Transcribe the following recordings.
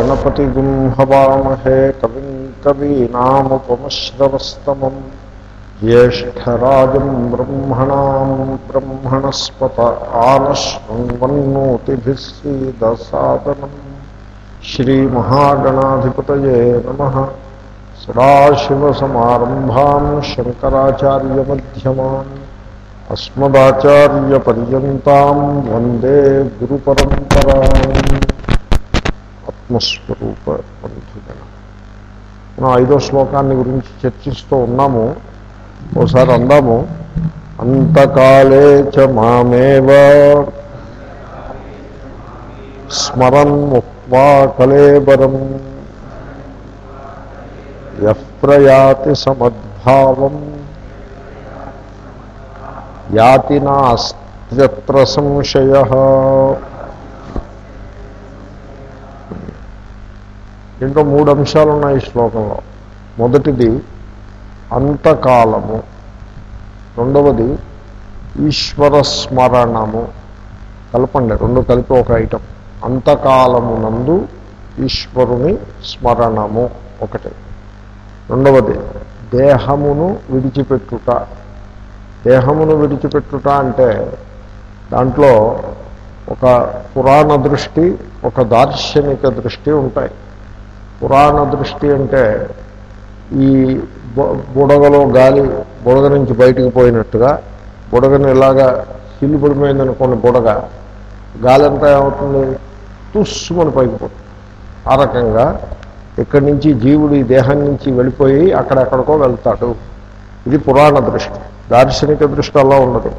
गणपतिगुं हवामहे कविं कवीनामुपमश्रवस्तमम् ज्येष्ठराजं ब्रह्मणां ब्रह्मणस्पत आनश्वन्नोतिभिः श्रीमहागणाधिपत नम नमः। शंकरचार्य शङ्कराचार्यमध्यमान् अस्मदाचार्यपर्यन्तां वंदे गुरुपरम्पराम् ఆత్మస్వరూప బంధుగణ మనం ఐదో శ్లోకాన్ని గురించి చర్చిస్తూ ఉన్నాము. ఓసారి అందాము. అంతకాలే చ మామేవ స్మరం ముక్వా కలేబరం యప్రయాతి సమద్భావం యాతి నాస్త్ర సంశయ దీంట్లో మూడు అంశాలు ఉన్నాయి ఈ శ్లోకంలో. మొదటిది అంతకాలము. రెండవది ఈశ్వర స్మరణము కలపండి రెండు కలిపి ఒక ఐటమ్ అంతకాలము నందు ఈశ్వరుని స్మరణము ఒకటి. రెండవది దేహమును విడిచిపెట్టుట. దేహమును విడిచిపెట్టుట అంటే దాంట్లో ఒక పురాణ దృష్టి ఒక దార్శనిక దృష్టి ఉంటాయి. పురాణ దృష్టి అంటే ఈ బు- బుడగలో గాలి బుడగ నుంచి బయటికి పోయినట్టుగా బుడగని ఇలాగా చిల్లు పడిపోయిందనుకోండి బుడగ గాలి అంతా ఏమవుతుంది? తుస్సుమని పైకి పోతుంది ఆ రకంగా ఇక్కడి నుంచి జీవుడు ఈ దేహం నుంచి వెళ్ళిపోయి అక్కడెక్కడికో వెళ్తాడు. ఇది పురాణ దృష్టి. దార్శనిక దృష్టి అలా ఉండదు.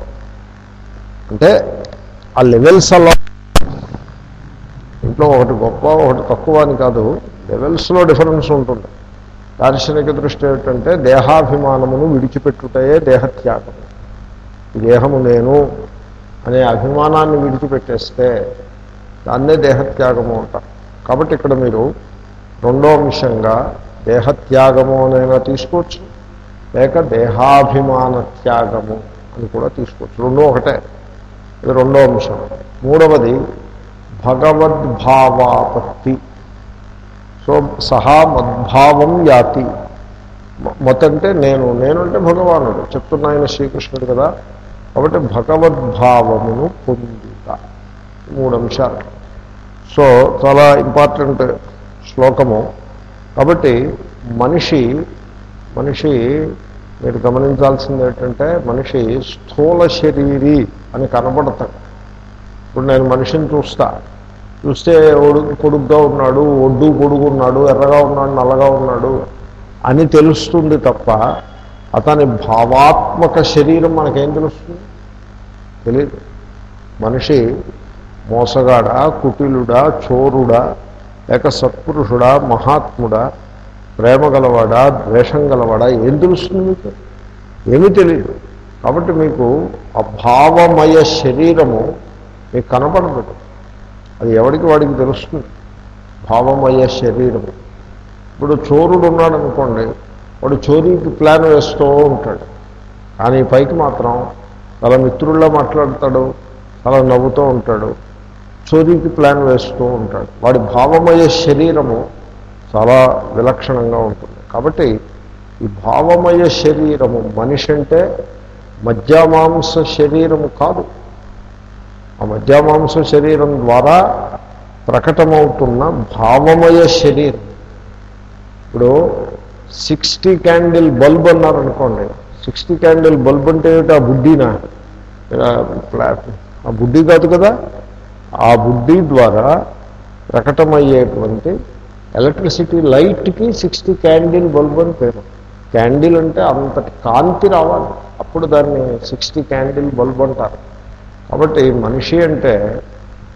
అంటే ఆ లెవెల్స్ అలా ఇంట్లో ఒకటి గొప్ప ఒకటి తక్కువ అని కాదు. లెవెల్స్లో డిఫరెన్స్ ఉంటుంది. దార్శనిక దృష్టి ఏమిటంటే దేహాభిమానమును విడిచిపెట్టుటయే దేహత్యాగం. దేహము నేను అనే అభిమానాన్ని విడిచిపెట్టేస్తే దాన్నే దేహత్యాగము అంటారు కాబట్టి ఇక్కడ మీరు రెండో అంశంగా దేహత్యాగము అనైనా తీసుకోవచ్చు. లేక దేహాభిమాన త్యాగము అని కూడా తీసుకోవచ్చు. రెండో ఒకటే. ఇది రెండో అంశం. మూడవది భగవద్భావాపత్తి. సో సహా మద్భావం యాతి. మత్ అంటే నేను నేను అంటే భగవానుడు. చెప్తున్న ఆయన శ్రీకృష్ణుడు కదా. కాబట్టి భగవద్భావమును పొందుట మూడు అంశాలు. సో చాలా ఇంపార్టెంట్ శ్లోకము. కాబట్టి మనిషి మనిషి మీరు గమనించాల్సింది ఏంటంటే మనిషి స్థూల శరీరి అని కనబడతాడు. ఇప్పుడు నేను మనిషిని చూస్తా. చూస్తే ఒడు కొడుగ్గా ఉన్నాడు ఒడ్డు పొడుగు ఉన్నాడు ఎర్రగా ఉన్నాడు నల్లగా ఉన్నాడు అని తెలుస్తుంది తప్ప అతని భావాత్మక శరీరం మనకేం తెలుస్తుంది? తెలియదు మనిషి మోసగాడా కుటిలుడా చోరుడా లేక సత్పురుషుడా మహాత్ముడా ప్రేమ గలవాడా ద్వేషం గలవాడా ఏం తెలుస్తుంది మీకు? ఏమీ తెలియదు కాబట్టి మీకు అభావమయ శరీరము మీకు కనపడదు. అది ఎవరికి వాడికి తెలుస్తుంది? భావమయ శరీరము ఇప్పుడు చోరుడు ఉన్నాడు అనుకోండి వాడు చోరీకి ప్లాన్ వేస్తూ ఉంటాడు. కానీ పైకి మాత్రం చాలా మిత్రుల్లో మాట్లాడతాడు చాలా నవ్వుతూ ఉంటాడు చోరీకి ప్లాన్ వేస్తూ ఉంటాడు. వాడి భావమయ శరీరము చాలా విలక్షణంగా ఉంటుంది. కాబట్టి ఈ భావమయ శరీరము మనిషి అంటే మధ్యమాంస శరీరము కాదు. ఆ మధ్యమాంస శరీరం ద్వారా ప్రకటమవుతున్న భావమయ శరీరం. ఇప్పుడు సిక్స్టీ క్యాండిల్ బల్బ్ అన్నారనుకోండి సిక్స్టీ క్యాండిల్ బల్బ్ అంటే ఏమిటి? ఆ బుడ్డీనా? ఫ్లాట్ ఆ బుడ్డి కాదు కదా? ఆ బుడ్డి ద్వారా ప్రకటమయ్యేటువంటి ఎలక్ట్రిసిటీ లైట్కి సిక్స్టీ క్యాండిల్ బల్బ్ అని పేరు. క్యాండిల్ అంటే అంతటి కాంతి రావాలి. అప్పుడు దాన్ని సిక్స్టీ క్యాండిల్ బల్బ్ అంటారు. కాబట్టి మనిషి అంటే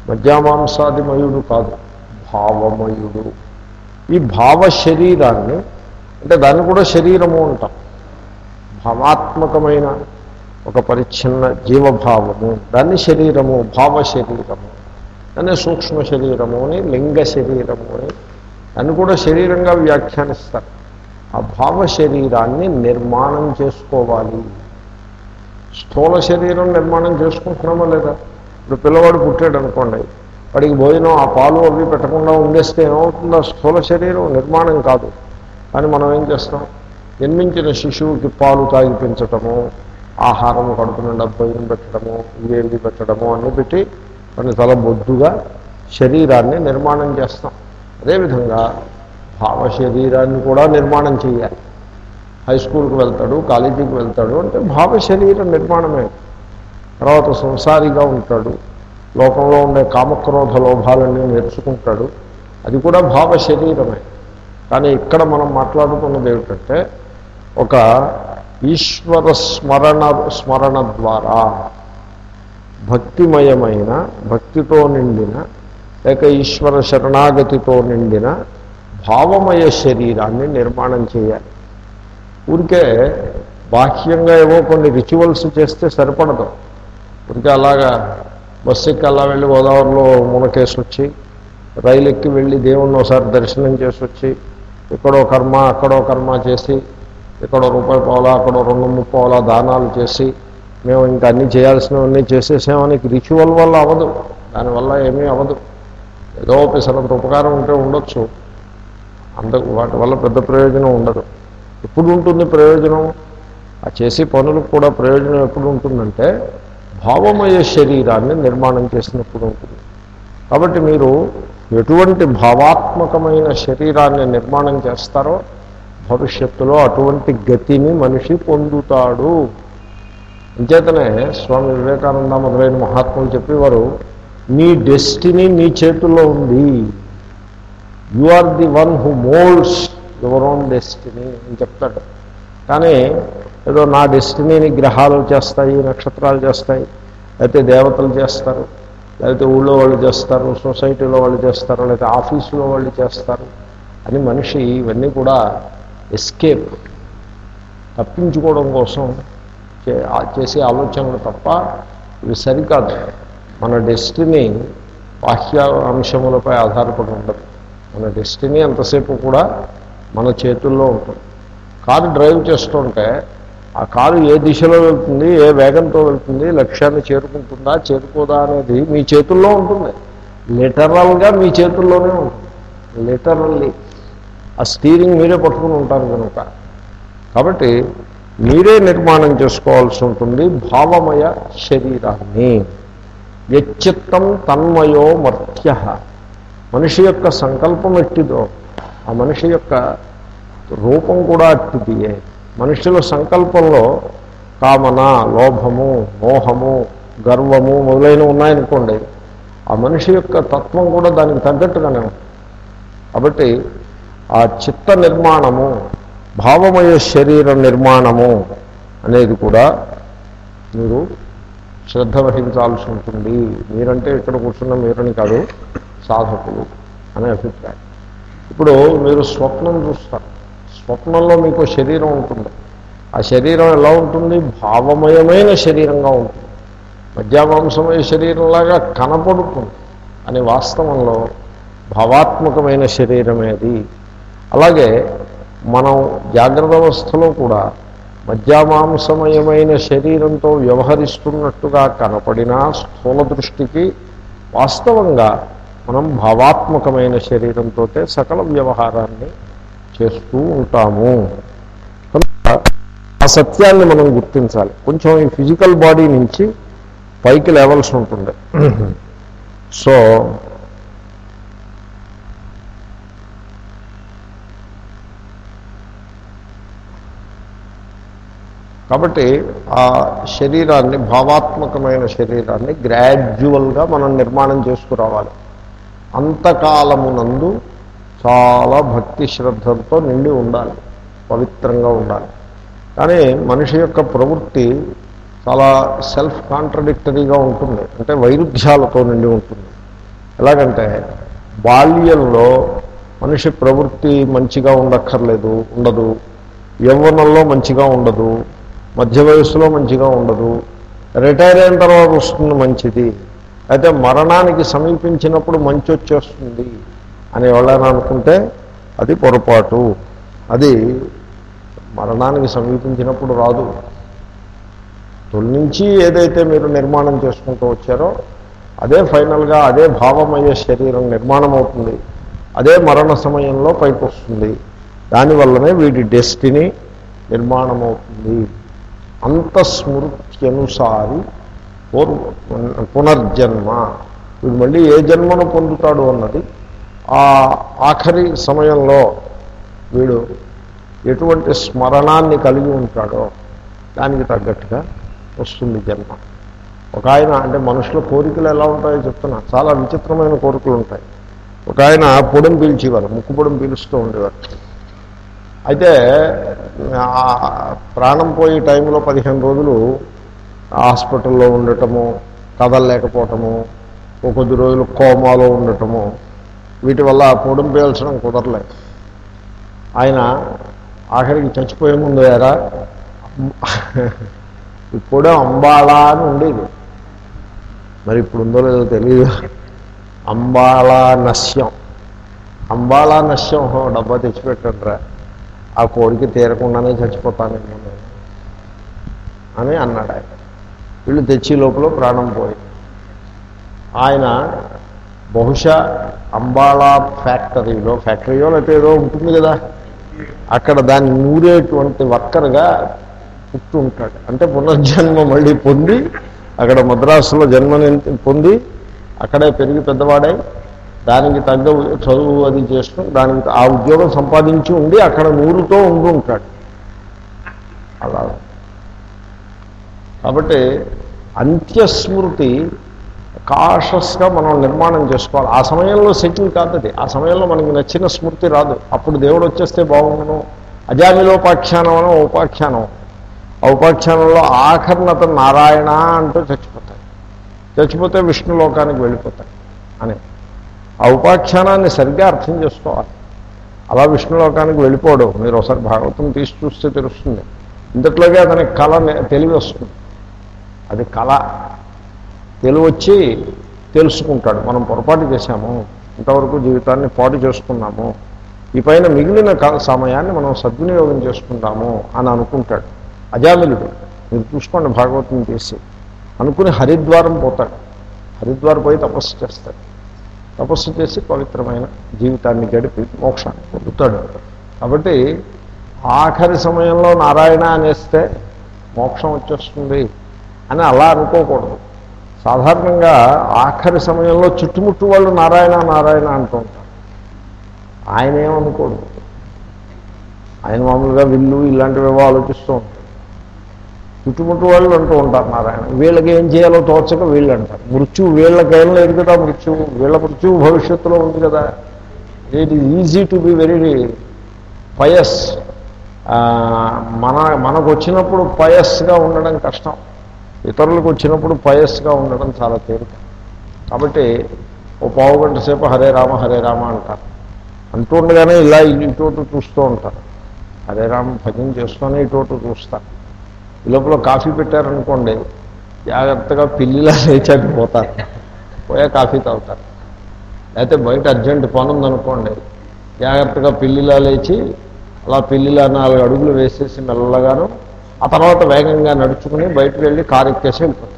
మధ్యామాంసాదిమయుడు కాదు భావమయుడు. ఈ భావ శరీరాన్ని అంటే దాన్ని కూడా శరీరము అంటాం. భావాత్మకమైన ఒక పరిచ్ఛిన్న జీవభావము దాన్ని శరీరము భావ శరీరము దాన్ని సూక్ష్మ శరీరము అని లింగ శరీరము అని దాన్ని కూడా శరీరంగా వ్యాఖ్యానిస్తారు. ఆ భావ శరీరాన్ని నిర్మాణం చేసుకోవాలి. స్థూల శరీరం నిర్మాణం చేసుకుంటున్నామా లేదా? ఇప్పుడు పిల్లవాడు పుట్టాడు అనుకోండి వాడికి భోజనం ఆ పాలు అవి పెట్టకుండా ఉండేస్తే ఏమవుతుందో? స్థూల శరీరం నిర్మాణం కాదు. కానీ మనం ఏం చేస్తాం? జన్మించిన శిశువుకి పాలు తాగిపించటము ఆహారం కడుపు నిండా భోజనం పెట్టడము ఇవేవి పెట్టడము అన్నీ పెట్టి వాడిని చాలా బొద్దుగా శరీరాన్ని నిర్మాణం చేస్తాం. అదేవిధంగా భావ శరీరాన్ని కూడా నిర్మాణం చేయాలి. హై స్కూల్కి వెళ్తాడు కాలేజీకి వెళ్తాడు అంటే భావ శరీర నిర్మాణమే. తర్వాత సంసారిగా ఉంటాడు. లోకంలో ఉండే కామక్రోధ లోభాలన్నీ నేర్చుకుంటాడు. అది కూడా భావ శరీరమే కానీ ఇక్కడ మనం మాట్లాడుతున్నది ఏమిటంటే ఒక ఈశ్వర స్మరణ స్మరణ ద్వారా భక్తిమయమైన భక్తితో నిండిన లేక ఈశ్వర శరణాగతితో నిండిన భావమయ శరీరాన్ని నిర్మాణం చేయాలి. ఊరికే బాహ్యంగా ఏవో కొన్ని రిచువల్స్ చేస్తే సరిపడదు. ఊరికే అలాగా బస్సు ఎక్కి అలా వెళ్ళి గోదావరిలో మునకేసి వచ్చి రైలు ఎక్కి వెళ్ళి దేవుణ్ణి ఒకసారి దర్శనం చేసి వచ్చి ఇక్కడో కర్మ అక్కడో కర్మ చేసి ఇక్కడో రూపాయి పోవాలా అక్కడో రెండు ముప్పోవాలా దానాలు చేసి మేము ఇంకా అన్నీ చేయాల్సినవన్నీ చేసేసామని రిచువల్ వల్ల అవ్వదు. దానివల్ల ఏమీ అవ్వదు. ఏదో పిసరంత ఉపకారం ఉంటే ఉండొచ్చు. అంత వాటి వల్ల పెద్ద ప్రయోజనం ఉండదు. ఎప్పుడు ఉంటుంది ప్రయోజనం? ఆ చేసే పనులకు కూడా ప్రయోజనం ఎప్పుడు ఉంటుందంటే భావమయ శరీరాన్ని నిర్మాణం చేసినప్పుడు ఉంటుంది. కాబట్టి మీరు ఎటువంటి భావాత్మకమైన శరీరాన్ని నిర్మాణం చేస్తారో భవిష్యత్తులో అటువంటి గతిని మనిషి పొందుతాడు. అంచేతనే స్వామి వివేకానంద మొదలైన మహాత్ములు చెప్పేవారు నీ డెస్టినీ నీ చేతుల్లో ఉంది. You are the one who moulds your own destiny అని చెప్తాడు. కానీ ఏదో నా డెస్టినీని గ్రహాలు చేస్తాయి నక్షత్రాలు చేస్తాయి లేకపోతే దేవతలు చేస్తారు లేకపోతే ఊళ్ళో వాళ్ళు చేస్తారు సొసైటీలో వాళ్ళు చేస్తారు లేకపోతే ఆఫీసులో వాళ్ళు చేస్తారు అని మనిషి ఇవన్నీ కూడా ఎస్కేప్ తప్పించుకోవడం కోసం చేసే ఆలోచనలు తప్ప ఇవి సరికాదు. మన డెస్టినీ బాహ్య అంశములపై ఆధారపడి ఉండదు. మన డెస్టినీ ఎంతసేపు కూడా మన చేతుల్లో ఉంటుంది. కారు డ్రైవ్ చేస్తుంటే ఆ కారు ఏ దిశలో వెళ్తుంది ఏ వేగంతో వెళ్తుంది లక్ష్యాన్ని చేరుకుంటుందా చేరుకోదా అనేది మీ చేతుల్లో ఉంటుంది. లిటరల్గా మీ చేతుల్లోనే ఉంటుంది. లిటరల్లీ ఆ స్టీరింగ్ మీరే పట్టుకుని ఉంటారు కనుక. కాబట్టి మీరే నిర్మాణం చేసుకోవాల్సి ఉంటుంది భావమయ శరీరాన్ని. యచ్చిత్తం తన్మయో మర్త్య. మనిషి యొక్క సంకల్పం ఎట్టిదో ఆ మనిషి యొక్క రూపం కూడా అట్టిదియే. మనుషుల సంకల్పంలో కామన లోభము మోహము గర్వము మొదలైనవి ఉన్నాయనుకోండి ఆ మనిషి యొక్క తత్వం కూడా దానికి తగ్గట్టుగానే ఉంటుంది. కాబట్టి ఆ చిత్త నిర్మాణము భావమయ శరీర నిర్మాణము అనేది కూడా మీరు శ్రద్ధ వహించాల్సి ఉంటుంది. మీరంటే ఇక్కడ కూర్చున్న మీరని కాదు సాధకులు అనే అభిప్రాయం. ఇప్పుడు మీరు స్వప్నం చూస్తారు. స్వప్నంలో మీకు శరీరం ఉంటుంది. ఆ శరీరం ఎలా ఉంటుంది? భావమయమైన శరీరంగా ఉంటుంది. మధ్యామాంసమయ శరీరంలాగా కనపడుతుంది. అని వాస్తవంలో భావాత్మకమైన శరీరమేది అలాగే మనం జాగ్రత్త అవస్థలో కూడా మధ్యామాంసమయమైన శరీరంతో వ్యవహరిస్తున్నట్టుగా కనపడినా స్థూల దృష్టికి వాస్తవంగా మనం భావాత్మకమైన శరీరంతో సకల వ్యవహారాన్ని చేస్తూ ఉంటాము. కనుక ఆ సత్యాన్ని మనం గుర్తించాలి. కొంచెం ఈ ఫిజికల్ బాడీ నుంచి పైకి లెవెల్స్ ఉంటుంది. సో కాబట్టి ఆ శరీరాన్ని భావాత్మకమైన శరీరాన్ని గ్రాడ్యువల్గా మనం నిర్మాణం చేసుకురావాలి. అంతకాలమునందు చాలా భక్తి శ్రద్ధలతో నిండి ఉండాలి పవిత్రంగా ఉండాలి. కానీ మనిషి యొక్క ప్రవృత్తి చాలా సెల్ఫ్ కాంట్రడిక్టరీగా ఉంటుంది అంటే వైరుధ్యాలతో నిండి ఉంటుంది. ఎలాగంటే బాల్యంలో మనిషి ప్రవృత్తి మంచిగా ఉండక్కర్లేదు ఉండదు. యవ్వనంలో మంచిగా ఉండదు. మధ్య వయస్సులో మంచిగా ఉండదు. రిటైర్ అయిన తర్వాత వస్తుంది మంచిది. అయితే మరణానికి సమీపించినప్పుడు మంచి వచ్చేస్తుంది అని ఎవరైనా అనుకుంటే అది పొరపాటు. అది మరణానికి సమీపించినప్పుడు రాదు. తొలి నుంచి ఏదైతే మీరు నిర్మాణం చేసుకుంటూ వచ్చారో అదే ఫైనల్గా అదే భావమయ్యే శరీరం నిర్మాణం అవుతుంది. అదే మరణ సమయంలో పైకి వస్తుంది దానివల్లనే వీటి డెస్టినీ నిర్మాణం అవుతుంది అంతస్మృత్యనుసారి పూర్వ పునర్జన్మ. వీడు మళ్ళీ ఏ జన్మను పొందుతాడు అన్నది ఆ ఆఖరి సమయంలో వీడు ఎటువంటి స్మరణాన్ని కలిగి ఉంటాడో దానికి తగ్గట్టుగా వస్తుంది జన్మ. ఒక ఆయన అంటే మనుషుల కోరికలు ఎలా ఉంటాయో చెప్తున్నా. చాలా విచిత్రమైన కోరికలు ఉంటాయి. ఒక ఆయన పొడం పీల్చేవారు ముక్కు పొడం పీలుస్తూ ఉండేవారు. అయితే ప్రాణం పోయే టైంలో పదిహేను రోజులు హాస్పిటల్లో ఉండటము కదలలేకపోవటము ఒక కొద్ది రోజులు కోమాలో ఉండటము వీటి వల్ల పొడం పీల్చడం కుదరలేదు ఆయన ఆఖరికి చచ్చిపోయే ముందు ఎరా ఇప్పుడు అంబాళా అని ఉండేది. మరి ఇప్పుడు ఉందో లేదో తెలియదు అంబాళా నస్యం అంబాళా నశ్యం డబ్బా తెచ్చిపెట్టండిరా. ఆ కోరిక తీరకుండానే చచ్చిపోతానేమో అని అన్నాడు ఆయన వీళ్ళు తెచ్చి లోపల ప్రాణం పోయి. ఆయన బహుశా అంబాలా ఫ్యాక్టరీలో ఫ్యాక్టరీలో లేకపోతే ఏదో ఉంటుంది కదా అక్కడ దాన్ని నూరేటువంటి వర్కర్గా పుట్టి ఉంటాడు. అంటే పునర్జన్మ మళ్ళీ పొంది అక్కడ మద్రాసులో జన్మని పొంది అక్కడే పెరిగి పెద్దవాడై దానికి తగ్గ చదువు అది చేసుకుని దానికి ఆ ఉద్యోగం సంపాదించి ఉండి అక్కడ నూరుతో ఉండి ఉంటాడు. అలా కాబట్టి అంత్యస్మృతి కాషస్గా మనం నిర్మాణం చేసుకోవాలి. ఆ సమయంలో సెటిల్ కాదు అది. ఆ సమయంలో మనకి నచ్చిన స్మృతి రాదు. అప్పుడు దేవుడు వచ్చేస్తే బాగుండను. అజామిలోపాఖ్యానం అని ఉపాఖ్యానం. ఆ ఉపాఖ్యానంలో ఆఖరిని నారాయణ అంటూ చచ్చిపోతాయి చచ్చిపోతే విష్ణు లోకానికి అని. ఆ ఉపాఖ్యానాన్ని సరిగ్గా అర్థం చేసుకోవాలి. అలా విష్ణులోకానికి వెళ్ళిపోవడం మీరు ఒకసారి భాగవతం తీసి చూస్తే తెలుస్తుంది. ఇంతట్లోగే అతనికి కళ తెలివి వస్తుంది. అది కళ. తెలివచ్చి తెలుసుకుంటాడు. మనం పొరపాటు చేశాము ఇంతవరకు జీవితాన్ని పాటు చేసుకున్నాము ఈ పైన మిగిలిన సమయాన్ని మనం సద్వినియోగం చేసుకుంటాము అని అనుకుంటాడు. అజామిలుడు. మీరు చూసుకోండి భాగవతం చేసి. అనుకుని హరిద్వారం పోతాడు. హరిద్వారం పోయి తపస్సు చేస్తాడు. తపస్సు చేసి పవిత్రమైన జీవితాన్ని గడిపి మోక్షాన్ని పొందుతాడు. కాబట్టి ఆఖరి సమయంలో నారాయణ అనేస్తే మోక్షం వచ్చేస్తుంది. అని అలా అనుకోకూడదు. సాధారణంగా ఆఖరి సమయంలో చుట్టుముట్టు వాళ్ళు నారాయణ నారాయణ అంటూ ఉంటారు. ఆయన ఏమనుకోడు. ఆయన మామూలుగా విల్లు ఇలాంటివేవో ఆలోచిస్తూ ఉంటారు. చుట్టుముట్టు వాళ్ళు అంటూ ఉంటారు నారాయణ. వీళ్ళకి ఏం చేయాలో తోచక వీళ్ళు అంటారు. మృత్యువు వీళ్ళకేం లేదు కదా మృత్యువు. వీళ్ళ మృత్యువు భవిష్యత్తులో ఉంది కదా. It is easy to be very pious మన మనకు వచ్చినప్పుడు పయస్గా ఉండడం కష్టం. ఇతరులకు వచ్చినప్పుడు పయస్గా ఉండడం చాలా తేలిక. కాబట్టి ఓ పావు గంట సేపు హరే రామ హరే రామ అంటారు. అంటూ ఉండగానే ఇలా ఇటు అటు చూస్తూ ఉంటారు. హరే రామ భజన చేస్తూనే ఇటు అటు చూస్తారు. ఈ లోపల కాఫీ పెట్టారనుకోండి జాగ్రత్తగా పిల్లిలా లేచాక పోతారు పోయా కాఫీ తాగుతారు. లేకపోతే బయట అర్జెంట్ పని ఉందనుకోండి జాగ్రత్తగా పిల్లిలా లేచి అలా పిల్లిలా నాలుగు అడుగులు వేసేసి మెల్లగాను ఆ తర్వాత వేగంగా నడుచుకుని బయటకు వెళ్ళి కారు ఎక్కేసి వెళ్ళిపోతాడు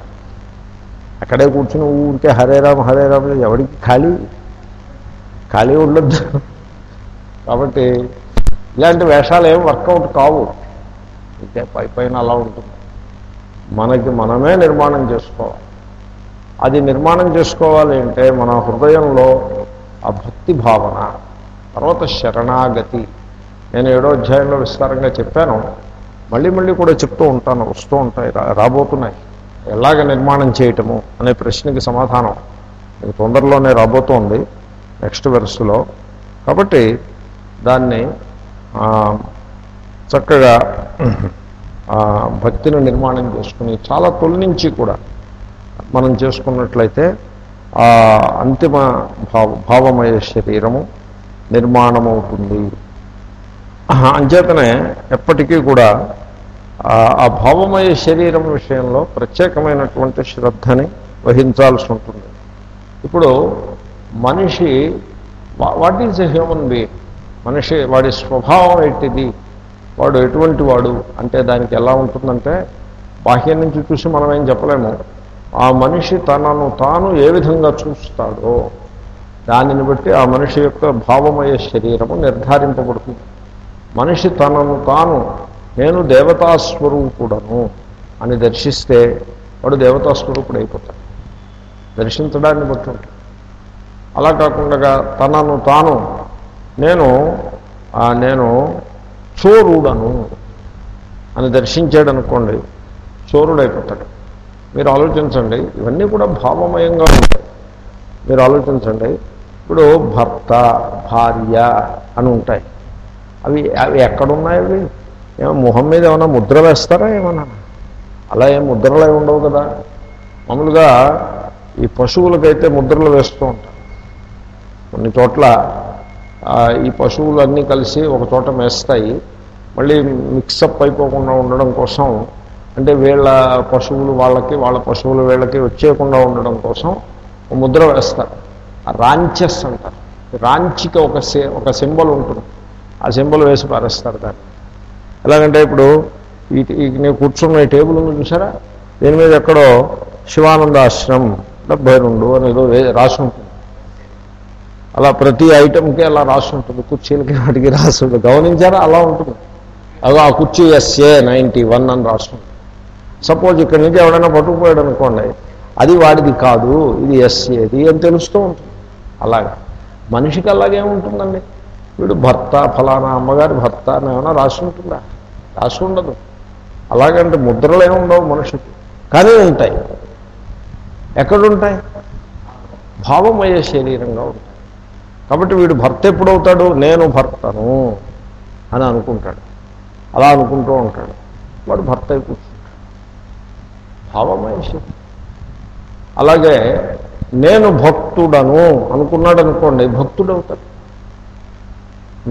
అక్కడే కూర్చుని ఊరికే హరే రామ హరే రామ ఎవరికి ఖాళీ? ఖాళీ ఉండొద్దు. కాబట్టి ఇలాంటి వేషాలు ఏం వర్కౌట్ కావు. ఇంకే పై పైన అలా ఉంటుంది. మనకి మనమే నిర్మాణం చేసుకోవాలి. అది నిర్మాణం చేసుకోవాలి అంటే మన హృదయంలో ఆ భక్తి భావన తర్వాత శరణాగతి. నేను ఏడో అధ్యాయంలో విస్తారంగా చెప్పాను. మళ్ళీ మళ్ళీ కూడా చెప్తూ ఉంటాను వస్తూ ఉంటాయి రా- రాబోతున్నాయి. ఎలాగ నిర్మాణం చేయటము అనే ప్రశ్నకి సమాధానం. తొందరలోనే రాబోతోంది నెక్స్ట్ వెర్స్లో. కాబట్టి దాన్ని చక్కగా భక్తిని నిర్మాణం చేసుకుని చాలా తొలి నుంచి కూడా మనం చేసుకున్నట్లయితే ఆ అంతిమ భావ భావమయ శరీరము నిర్మాణమవుతుంది. అంచేతనే ఎప్పటికీ కూడా ఆ- భావమయ శరీరం విషయంలో ప్రత్యేకమైనటువంటి శ్రద్ధని వహించాల్సి ఉంటుంది. ఇప్పుడు మనిషి what is a human being? మనిషి వాడి స్వభావం ఎట్టిది వాడు ఎటువంటి వాడు? అంటే దానికి ఎలా ఉంటుందంటే బాహ్యం నుంచి చూసి మనం ఏం చెప్పలేము. ఆ మనిషి తనను తాను ఏ విధంగా చూస్తాడో దానిని బట్టి ఆ మనిషి యొక్క భావమయ శరీరము నిర్ధారింపబడుతుంది. మనిషి తనను తాను నేను దేవతాస్వరూపుడను అని దర్శిస్తే వాడు దేవతాస్వరూపుడు అయిపోతాడు దర్శించడాన్ని బట్టి ఉంటుంది. అలా కాకుండా తనను తాను నేను నేను చోరుడను అని దర్శించాడు అనుకోండి చోరుడైపోతాడు. మీరు ఆలోచించండి ఇవన్నీ కూడా భావమయంగా ఉంటాయి. మీరు ఆలోచించండి ఇప్పుడు భర్త భార్య అని ఉంటాయి. అవి అవి ఎక్కడున్నాయి అవి? ఏమో మొహం మీద ఏమైనా ముద్ర వేస్తారా ఏమన్నా? అలా ఏం ముద్రలు ఉండవు కదా. మామూలుగా ఈ పశువులకైతే ముద్రలు వేస్తూ ఉంటారు. కొన్ని చోట్ల ఈ పశువులన్నీ కలిసి ఒక చోట మేస్తాయి. మళ్ళీ మిక్సప్ అయిపోకుండా ఉండడం కోసం అంటే వీళ్ళ పశువులు వాళ్ళకి వాళ్ళ పశువులు వీళ్ళకి వచ్చేయకుండా ఉండడం కోసం ముద్ర వేస్తారు. ఆ రాంచెస్ అంటారు. రాంచికి ఒక సే ఒక సింబల్ ఉంటుంది. ఆ సింబల్ వేసి పారేస్తారు దాన్ని. ఎలాగంటే ఇప్పుడు ఈ నేను కూర్చున్న ఈ టేబుల్ ఉంది చూసారా? దీని మీద ఎక్కడో శివానంద ఆశ్రమం డెబ్బై రెండు అని ఏదో రాసి ఉంటుంది. అలా ప్రతి ఐటెంకి అలా రాసి ఉంటుంది. కుర్చీలకి వాటికి రాసి ఉంటుంది. గమనించారా? అలా ఉంటుంది. అదో ఆ కుర్చీ ఎస్ఏ నైంటీ వన్ అని రాసి ఉంటుంది. సపోజ్ ఇక్కడి నుంచి ఎవడైనా పట్టుకుపోయాడు అనుకోండి అది వాడిది కాదు ఇది ఎస్ఏది అని తెలుస్తూ ఉంటుంది. అలాగా. మనిషికి అలాగే ఉంటుందండి. వీడు భర్త ఫలానా అమ్మగారి భర్త అని ఏమైనా రాసి ఉంటుందా? రాసి ఉండదు. అలాగంటే ముద్రలే ఉండవు మనిషికి కానీ ఉంటాయి. ఎక్కడుంటాయి? భావమయ్యే శరీరంగా ఉంటాయి. కాబట్టి వీడు భర్త ఎప్పుడవుతాడు? నేను భర్తను అని అనుకుంటాడు. అలా అనుకుంటూ ఉంటాడు. వాడు భర్త కూర్చుంటాడు. భావమయ శరీరం. అలాగే నేను భక్తుడను అనుకున్నాడు అనుకోండి భక్తుడవుతాడు.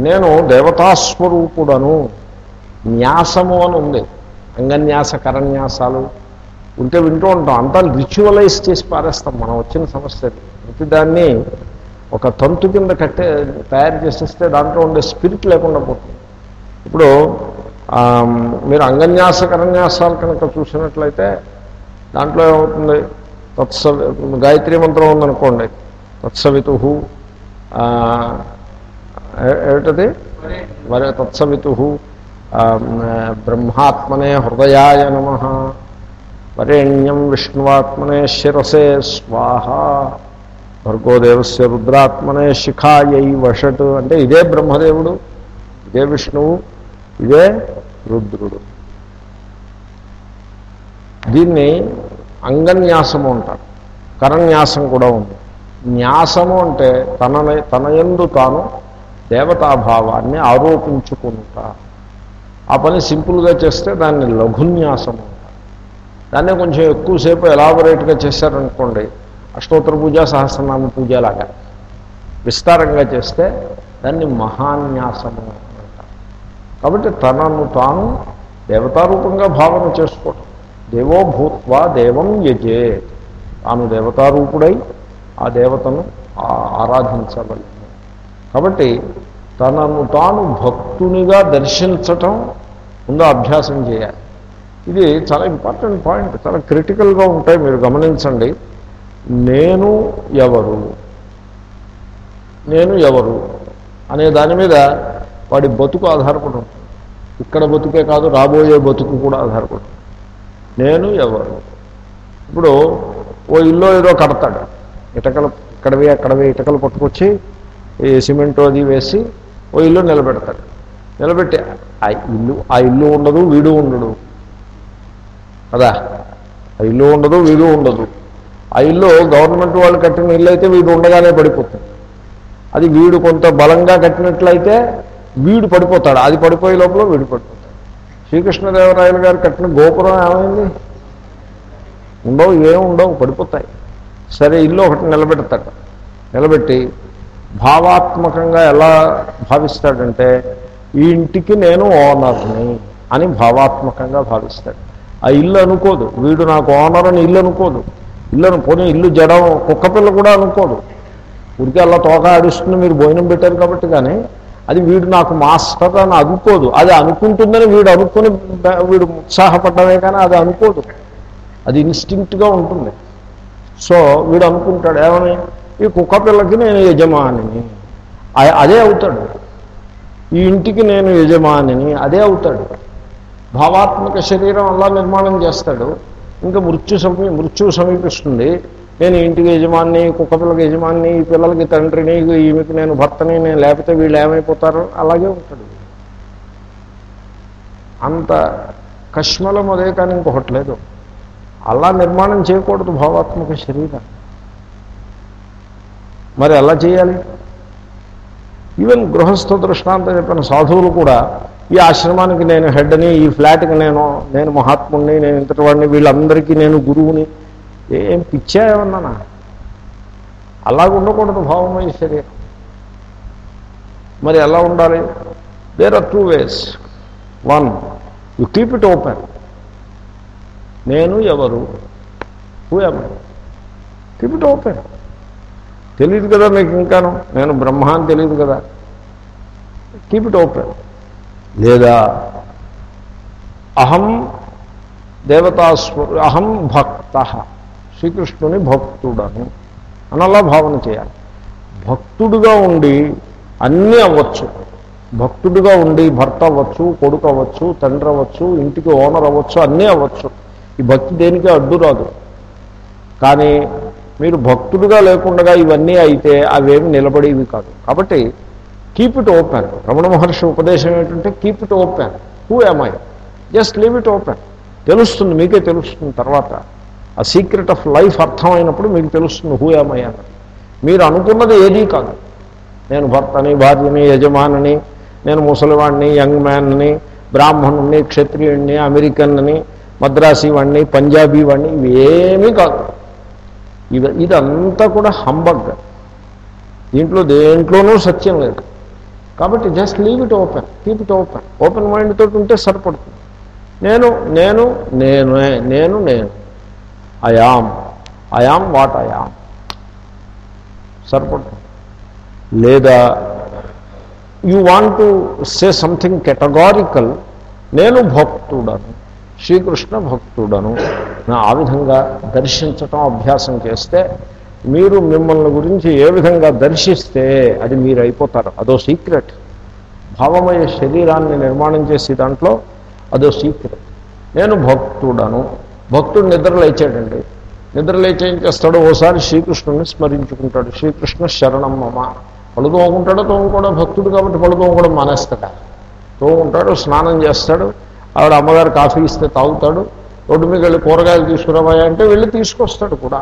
నేను దేవతాస్వరూపుడను. న్యాసము అని ఉంది. అంగన్యాస కరన్యాసాలు ఉంటే వింటూ ఉంటాం. అంతా రిచువలైజ్ చేసి పారేస్తాం మనం వచ్చిన సమస్య ప్రతి ప్రతిదాన్ని ఒక తంతు కింద కట్టే తయారు చేసేస్తే దాంట్లో ఉండే స్పిరిట్ లేకుండా పోతుంది. ఇప్పుడు మీరు అంగన్యాస కరన్యాసాలు కనుక చూసినట్లయితే దాంట్లో ఏమవుతుంది? తత్సవి గాయత్రి మంత్రం ఉందనుకోండి. తత్సవితు ఏమిటది? వరే తత్సవితు బ్రహ్మాత్మనే హృదయాయ నమ వరేణ్యం విష్ణువాత్మనే శిరసే స్వాహ భర్గోదేవస్య రుద్రాత్మనే శిఖాయై వషట్. అంటే ఇదే బ్రహ్మదేవుడు ఇదే విష్ణువు ఇదే రుద్రుడు. దీన్ని అంగన్యాసము అంటారు. కరన్యాసం కూడా ఉంది. న్యాసము అంటే తనని తనయందు తాను దేవతాభావాన్ని ఆరోపించుకుంటా. ఆ పని సింపుల్గా చేస్తే దాన్ని లఘున్యాసం దాన్ని కొంచెం ఎక్కువసేపు ఎలాబొరేట్గా చేశారనుకోండి అష్టోత్తర పూజ సహస్రనామ పూజ లాగా విస్తారంగా చేస్తే దాన్ని మహాన్యాసము అంటారు కాబట్టి తనను తాను దేవతారూపంగా భావన చేసుకోవటం. దేవో భూత్వా దేవం యజే తాను దేవతారూపుడై ఆ దేవతను ఆ- కాబట్టి తనను తాను భక్తునిగా దర్శించటం ముందు అభ్యాసం చేయాలి. ఇది చాలా ఇంపార్టెంట్ పాయింట్ చాలా క్రిటికల్గా ఉంటాయి మీరు గమనించండి. నేను ఎవరు? నేను ఎవరు? అనే దాని మీద వాడి బతుకు ఆధారపడి ఉంటుంది. ఇక్కడ బతుకే కాదు రాబోయే బతుకు కూడా ఆధారపడి నేను ఎవరు? ఇప్పుడు ఓ ఇల్లు ఏదో కడతాడు. ఇటకలు ఇక్కడవి అక్కడవి ఇటకలు పట్టుకొచ్చి ఈ సిమెంట్ అది వేసి ఓ ఇల్లు నిలబెడతాడు. నిలబెట్టి ఆ ఇల్లు ఆ ఇల్లు ఉండదు వీడు ఉండడు. కదా? ఆ ఇల్లు ఉండదు వీడు ఉండదు. ఆ ఇల్లు గవర్నమెంట్ వాళ్ళు కట్టిన ఇల్లు అయితే వీడు ఉండగానే పడిపోతుంది అది వీడు కొంత బలంగా కట్టినట్లయితే వీడు పడిపోతాడు. అది పడిపోయే లోపల వీడు పడిపోతాడు. శ్రీకృష్ణదేవరాయలు గారు కట్టిన గోపురం ఏమైంది? ఉండవు ఏమి ఉండవు పడిపోతాయి. సరే ఇల్లు ఒకటి నిలబెడతాడు. నిలబెట్టి భావాత్మకంగా ఎలా భావిస్తాడంటే ఈ ఇంటికి నేను ఓనర్ని అని భావాత్మకంగా భావిస్తాడు. ఆ ఇల్లు అనుకోదు. వీడు నాకు ఓనర్ అని ఇల్లు అనుకోదు. ఇల్లు అను పోనీ ఇల్లు జడం కుక్కపిల్ల కూడా అనుకోదు. ఊరికే అలా తోక ఆడిస్తుంది మీరు భోజనం పెట్టారు కాబట్టి కానీ అది వీడు నాకు మాస్టర్ అని అనుకోదు. అది అనుకుంటుందని వీడు అనుకుని వీడు ఉత్సాహపడ్డమే కానీ అది అనుకోదు. అది ఇన్స్టింక్ట్గా ఉంటుంది. సో వీడు అనుకుంటాడు ఏమని? ఈ కుక్క పిల్లకి నేను యజమానిని. అదే అవుతాడు. ఈ ఇంటికి నేను యజమానిని అదే అవుతాడు. భావాత్మక శరీరం అలా నిర్మాణం చేస్తాడు. ఇంకా మృత్యు సమీ మృత్యువు సమీపిస్తుంది. నేను ఇంటికి యజమాని కుక్క పిల్లకి యజమాని ఈ పిల్లలకి తండ్రిని ఈమెకి నేను భర్తని నేను లేకపోతే వీళ్ళు ఏమైపోతారు అలాగే ఉంటాడు. అంత కష్మలం అదే కానీ ఇంకొకటి లేదు. అలా నిర్మాణం చేయకూడదు భావాత్మక శరీరం. మరి ఎలా చేయాలి? ఈవెన్ గృహస్థ దృష్టాంతం చెప్పిన సాధువులు కూడా ఈ ఆశ్రమానికి నేను హెడ్ని ఈ ఫ్లాట్కి నేను నేను మహాత్ముడిని నేను ఇంతటి వాడిని వీళ్ళందరికీ నేను గురువుని. ఏం పిచ్చా ఏమన్నానా అలాగ ఉండకూడదు భావమయ శరీరం. మరి ఎలా ఉండాలి? There are two ways one you keep it open నేను ఎవరు who am keep it open తెలియదు కదా మీకు ఇంకాను? నేను బ్రహ్మ అని తెలియదు కదా. కీప్ ఇట్ ఓపెన్ లేదా అహం దేవతాస్వ అహం భక్త. శ్రీకృష్ణుని భక్తుడను. అని అలా భావన చేయాలి. భక్తుడుగా ఉండి అన్నీ అవ్వచ్చు. భక్తుడుగా ఉండి భర్త అవ్వచ్చు కొడుకు అవ్వచ్చు తండ్రి అవ్వచ్చు ఇంటికి ఓనర్ అవ్వచ్చు అన్నీ అవ్వచ్చు. ఈ భక్తి దేనికి అడ్డు రాదు. కానీ మీరు భక్తుడుగా లేకుండా ఇవన్నీ అయితే అవేమి నిలబడేవి కాదు. కాబట్టి keep it open Ramana Maharshi ఉపదేశం ఏంటంటే keep it open who I just leave it open తెలుస్తుంది మీకే తెలుస్తుంది తర్వాత. ఆ సీక్రెట్ ఆఫ్ లైఫ్ అర్థమైనప్పుడు మీకు తెలుస్తుంది హూ ఐ అని మీరు అనుకున్నది ఏదీ కాదు. నేను భర్తని భార్యని యజమానిని నేను ముసలివాణ్ణి యంగ్ మ్యాన్ని బ్రాహ్మణుణ్ణి క్షత్రియుణ్ణి అమెరికన్ని మద్రాసీ వాణ్ణి పంజాబీ వాణ్ణి ఇవేమీ కాదు. ఇది ఇదంతా కూడా హంబగ్ దీంట్లో దేంట్లోనూ సత్యం లేదు. కాబట్టి just leave it open keep it open. Open mind తోటి ఉంటే సరిపడుతుంది. నేను నేను నేను నేను నేను. అయాం అయాం వాట్ అయాం సరిపడుతుంది. లేదా you want to say something categorical నేను భక్తుడను. శ్రీకృష్ణ భక్తుడను నా ఆ విధంగా దర్శించటం అభ్యాసం చేస్తే మీరు మిమ్మల్ని గురించి ఏ విధంగా దర్శిస్తే అది మీరు అయిపోతారు అదో సీక్రెట్. భావమయ శరీరాన్ని నిర్మాణం చేసే దాంట్లో అదో సీక్రెట్. నేను భక్తుడను. భక్తుడు నిద్రలేచాడండి లేచాడండి. ఏం చేస్తాడు ఓసారి శ్రీకృష్ణుని స్మరించుకుంటాడు. శ్రీకృష్ణ శరణం మమ. పళ్ళు తోముకుంటాడో తోముకోవడం భక్తుడు కాబట్టి పళ్ళు తోముకోవడం మానేస్తాడా? తోముకుంటాడు స్నానం చేస్తాడు. ఆవిడ అమ్మగారు కాఫీ ఇస్తే తాగుతాడు రోడ్డు మీద వెళ్ళి కూరగాయలు తీసుకురావాయా అంటే వెళ్ళి తీసుకొస్తాడు కూడా.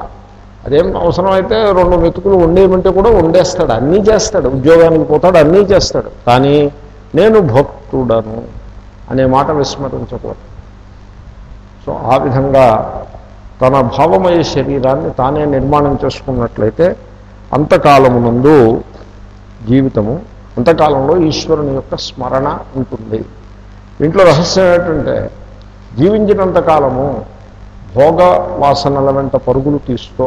అదేం అవసరమైతే రెండు మెతుకులు వండేయమంటే కూడా వండేస్తాడు అన్నీ చేస్తాడు. ఉద్యోగానికి పోతాడు అన్నీ చేస్తాడు. కానీ నేను భక్తుడను అనే మాట విస్మరించకూడదు. సో ఆ విధంగా తన భావమయ శరీరాన్ని తానే నిర్మాణం చేసుకున్నట్లయితే అంతకాలమునందు జీవితము అంతకాలంలో ఈశ్వరుని యొక్క స్మరణ ఉంటుంది. దీంట్లో రహస్యం ఏంటంటే జీవించినంత కాలము భోగ వాసనల వెంట పరుగులు తీస్తూ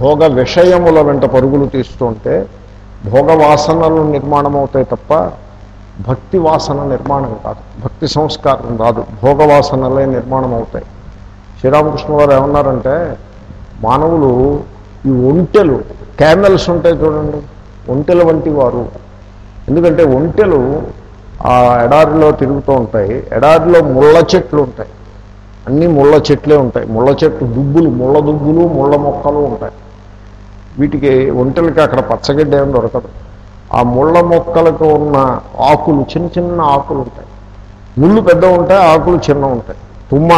భోగ విషయముల వెంట పరుగులు తీస్తుంటే భోగ వాసనలు నిర్మాణం అవుతాయి తప్ప భక్తి వాసన నిర్మాణం కాదు. భక్తి సంస్కారం రాదు. భోగ వాసనలే నిర్మాణం అవుతాయి శ్రీరామకృష్ణ గారు ఏమన్నారంటే మానవులు ఈ ఒంటెలు క్యామెల్స్ ఉంటాయి చూడండి ఒంటెల వంటి వారు. ఎందుకంటే ఒంటెలు ఆ ఎడారిలో తిరుగుతూ ఉంటాయి. ఎడారిలో ముళ్ళ చెట్లు ఉంటాయి. అన్నీ ముళ్ళ చెట్లే ఉంటాయి. ముళ్ళ చెట్లు దుబ్బులు ముళ్ళ దుబ్బులు ముళ్ళ మొక్కలు ఉంటాయి. వీటికి ఒంటెలకి అక్కడ పచ్చగడ్డ ఏమి దొరకదు. ఆ ముళ్ళ మొక్కలకు ఉన్న ఆకులు చిన్న చిన్న ఆకులు ఉంటాయి. ముళ్ళు పెద్ద ఉంటాయి ఆకులు చిన్న ఉంటాయి. తుమ్మ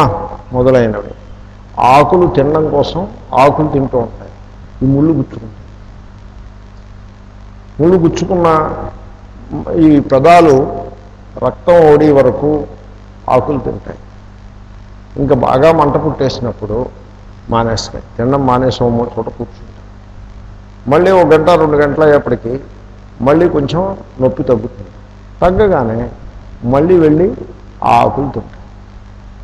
మొదలైనవి. ఆకులు తినడం కోసం ఆకులు తింటూ ఉంటాయి. ఈ ముళ్ళు గుచ్చుకుంటాయి. ముళ్ళు గుచ్చుకున్న ఈ పెదాలు రక్తం ఓడి వరకు ఆకులు తింటాయి. ఇంకా బాగా మంట పుట్టేసినప్పుడు మానేస్తాయి. తినడం మానేసాము చోట కూర్చుంటాయి మళ్ళీ ఒక గంట రెండు గంటల అయ్యేప్పటికీ మళ్ళీ కొంచెం నొప్పి తగ్గుతుంది. తగ్గగానే మళ్ళీ వెళ్ళి ఆ ఆకులు తింటాయి.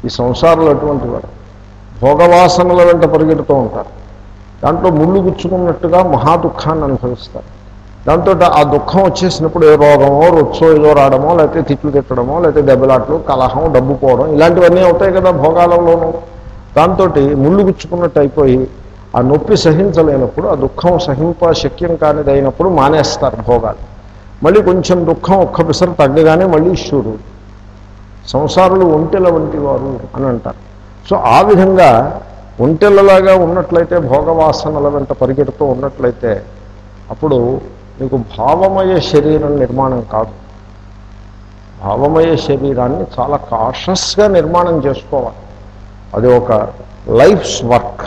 ఈ సంసారంలో అటువంటి వాడు భోగవాసనల వెంట పరిగెడుతూ ఉంటారు. దాంట్లో ముళ్ళు గుచ్చుకున్నట్టుగా మహా దుఃఖాన్ని అనుభవిస్తారు. దాంతో ఆ దుఃఖం వచ్చేసినప్పుడు ఏ రోగమో రొచ్చో ఏదో రావడమో లేకపోతే తిట్లు తిట్టడమో లేకపోతే దెబ్బలాట్లు కలహం డబ్బు పోవడం ఇలాంటివన్నీ అవుతాయి కదా భోగాలలోనూ. దాంతో ముళ్ళు గుచ్చుకున్నట్టు అయిపోయి ఆ నొప్పి సహించలేనప్పుడు ఆ దుఃఖం సహింప శక్యం కానిదైనప్పుడు మానేస్తారు భోగాలు. మళ్ళీ కొంచెం దుఃఖం ఒక్కపిసరి తగ్గగానే మళ్ళీ ఈశ్వరుడు సంసారులు ఒంటెల వంటి వారు అని అంటారు. సో ఆ విధంగా ఒంటెలలాగా ఉన్నట్లయితే భోగవాసనల వెంట పరిగెడుతూ ఉన్నట్లయితే అప్పుడు మీకు భావమయ శరీరం నిర్మాణం కాదు. భావమయ శరీరాన్ని చాలా కాషస్గా నిర్మాణం చేసుకోవాలి. అది ఒక లైఫ్స్ వర్క్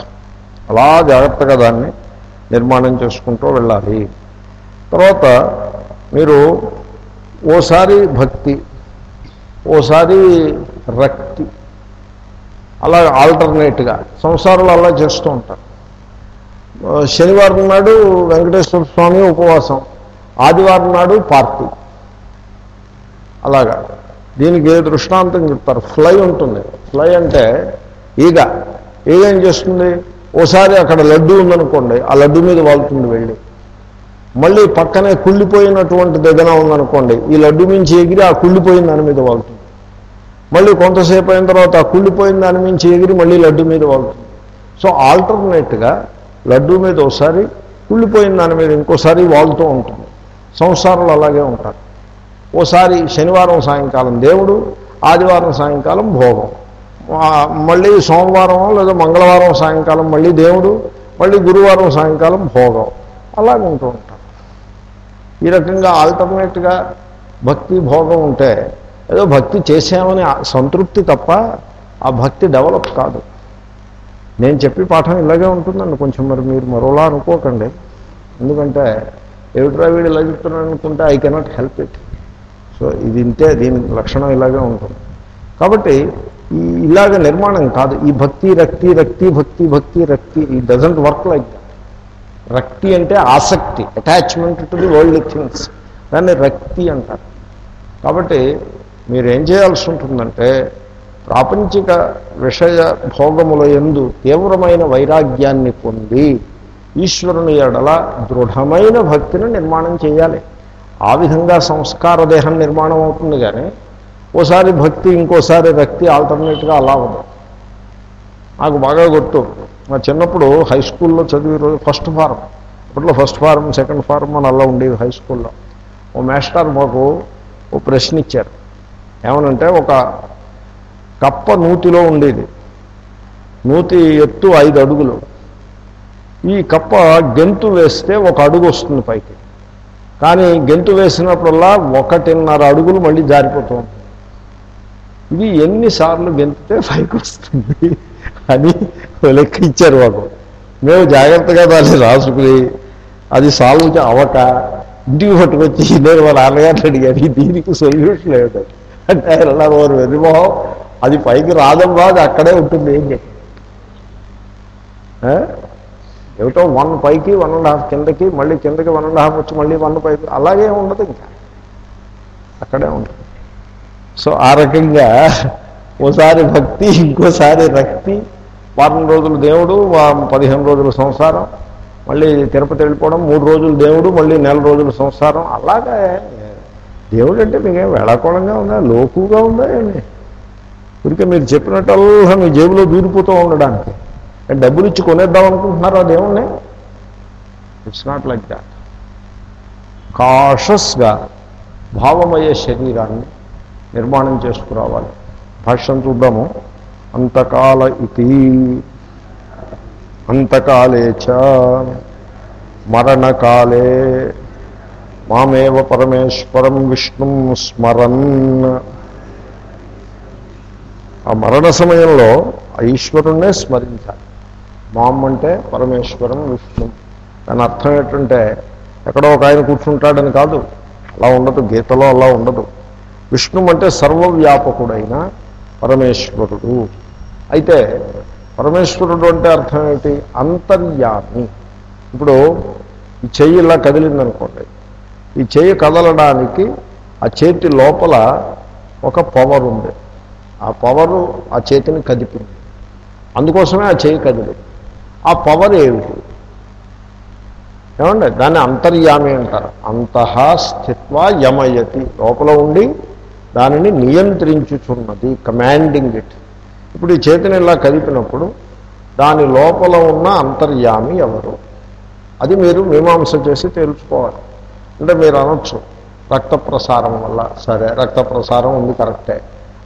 అలా జాగ్రత్తగా దాన్ని నిర్మాణం చేసుకుంటూ వెళ్ళాలి. తర్వాత మీరు ఓసారి భక్తి ఓసారి రక్తి అలా ఆల్టర్నేట్గా సంసారాలు అలా చేస్తూ ఉంటారు. శనివారం నాడు వెంకటేశ్వర స్వామి ఉపవాసం. ఆదివారం నాడు పార్టీ. అలాగా. దీనికి ఏ దృష్టాంతం చెప్తారు? ఫ్లై ఉంటుంది. ఫ్లై అంటే ఈగ. ఈగ ఏం చేస్తుంది? ఓసారి అక్కడ లడ్డు ఉందనుకోండి ఆ లడ్డు మీద వాళ్తుంది వెళ్ళి. మళ్ళీ పక్కనే కుళ్ళిపోయినటువంటి దగ్గర ఉందనుకోండి ఈ లడ్డు మించి ఎగిరి ఆ కుళ్ళిపోయిన దాని మీద వాళ్తుంది. మళ్ళీ కొంతసేపు అయిన తర్వాత ఆ కుళ్ళిపోయిన దాని మించి ఎగిరి మళ్ళీ లడ్డు మీద వాళ్తుంది. సో ఆల్టర్నేట్గా లడ్డు మీద ఒకసారి కుళ్ళిపోయిన దాని మీద ఇంకోసారి వాళ్తూ ఉంటుంది. సంసారాలు అలాగే ఉంటారు. ఓసారి శనివారం సాయంకాలం దేవుడు ఆదివారం సాయంకాలం భోగం. మళ్ళీ సోమవారం లేదా మంగళవారం సాయంకాలం మళ్ళీ దేవుడు మళ్ళీ గురువారం సాయంకాలం భోగం. అలాగే ఉంటూ ఉంటారు. ఈ రకంగా ఆల్టర్నేట్గా భక్తి భోగం ఉంటే ఏదో భక్తి చేసామని సంతృప్తి తప్ప ఆ భక్తి డెవలప్ కాదు. నేను చెప్పి పాఠం ఇలాగే ఉంటుందండి. కొంచెం మరి మీరు మరోలా అనుకోకండి. ఎందుకంటే ఏమిట్రా వీడు ఇలా చెప్తున్నాడు అనుకుంటే I cannot help it so ఇది ఇంతే దీని లక్షణం ఇలాగే ఉంటుంది. కాబట్టి ఈ ఇలాగ నిర్మాణం కాదు. ఈ భక్తి రక్తి రక్తి భక్తి భక్తి రక్తి ఈ డజంట్ వర్క్ లైక్ దట్ రక్తి అంటే ఆసక్తి attachment to the world things దాన్ని రక్తి అంటారు. కాబట్టి మీరు ఏం చేయాల్సి ఉంటుందంటే ప్రాపంచిక విషయ భోగముల ఎందు తీవ్రమైన వైరాగ్యాన్ని పొంది ఈశ్వరుని ఎడల దృఢమైన భక్తిని నిర్మాణం చేయాలి. ఆ విధంగా సంస్కార దేహం నిర్మాణం అవుతుంది కానీ ఓసారి భక్తి ఇంకోసారి భక్తి ఆల్టర్నేట్గా అలా ఉంది నాకు బాగా గుర్తు. మా చిన్నప్పుడు హై స్కూల్లో చదివే రోజు ఫస్ట్ ఫారం. అప్పట్లో ఫస్ట్ ఫారం సెకండ్ ఫారం అని అలా ఉండేవి హై స్కూల్లో. ఓ మాస్టర్ మాకు ఓ ప్రశ్న ఇచ్చారు ఏమనంటే ఒక కప్ప నూతిలో ఉండేది. నూతి ఎత్తు ఐదు అడుగులు. ఈ కప్ప గెంతు వేస్తే ఒక అడుగు వస్తుంది పైకి. కానీ గెంతు వేసినప్పుడల్లా ఒకటిన్నర అడుగులు మళ్ళీ జారిపోతూ ఇది ఎన్నిసార్లు గెంతితే పైకి వస్తుంది అని లెక్క ఇచ్చారు మాకు. మేము జాగ్రత్తగా దాన్ని రాసుకుని అది సాల్వ్ అవక ఇంటికి పట్టుకొచ్చి నేను మా నాన్నగారిని అడిగాను దీనికి సొల్యూషన్ లేదు అంటే ఆయన అన్నారు వారు వెర్రిమోహం అది పైకి రాదమ్మా అది అక్కడే ఉంటుంది ఏం చెప్పి ఏమిటో వన్ పైకి వన్ అండ్ హాఫ్ కిందకి మళ్ళీ కిందకి వన్ అండ్ హాఫ్ వచ్చి మళ్ళీ వన్ పైకి అలాగే ఉండదు ఇంకా. అక్కడే ఉంటుంది. సో ఆ రకంగా ఓసారి భక్తి ఇంకోసారి రక్తి వారం రోజులు దేవుడు పదిహేను రోజులు సంసారం మళ్ళీ తిరుపతి వెళ్ళిపోవడం మూడు రోజులు దేవుడు మళ్ళీ నెల రోజులు సంసారం అలాగే దేవుడు అంటే మీకేం వేళాకోళంగా ఉందా? లోకుగా ఉందా ఏమి? ఊరికే మీరు చెప్పినట్టల్లా మీ జేబులో దూరిపోతూ ఉండడానికి. డబ్బులు ఇచ్చి కొనేద్దాం అనుకుంటున్నారా దేవుణ్ణి? ఇట్స్ నాట్ లైక్ దాట్ కాషస్గా భావమయ శరీరాన్ని నిర్మాణం చేసుకురావాలి. భాష్యం చూద్దాము. అంతకాల ఇది అంతకాలే చ మరణకాలే. మామేవ పరమేశ్వరం విష్ణుం స్మరన్. ఆ మరణ సమయంలో ఈశ్వరుణ్ణే స్మరించాలి. మామ్ అంటే పరమేశ్వరం విష్ణు. దాని అర్థం ఏంటంటే ఎక్కడో ఒక ఆయన కూర్చుంటాడని కాదు. అలా ఉండదు. గీతలో అలా ఉండదు. విష్ణు అంటే సర్వవ్యాపకుడైన పరమేశ్వరుడు. అయితే పరమేశ్వరుడు అంటే అర్థం ఏమిటి అంతర్యామి. ఇప్పుడు ఈ చెయ్యి ఇలా కదిలిందనుకోండి. ఈ చెయ్యి కదలడానికి ఆ చేతి లోపల ఒక పవర్ ఉంది. ఆ పవరు ఆ చేతిని కదిపింది. అందుకోసమే ఆ చేయి కదిలి. ఆ పవర్ ఏమిటి? ఏమండి? దాన్ని అంతర్యామి అంటారు. అంతః స్థిత్వ యమయతి. లోపల ఉండి దానిని నియంత్రించుచున్నది కమాండింగ్ ఇట్ ఇప్పుడు ఈ చేతిని ఇలా కదిపినప్పుడు దాని లోపల ఉన్న అంతర్యామి ఎవరు? అది మీరు మీమాంస చేసి తేల్చుకోవాలి. అంటే మీరు అనొచ్చు రక్త ప్రసారం వల్ల సరే రక్త ప్రసారం ఉంది కరెక్టే.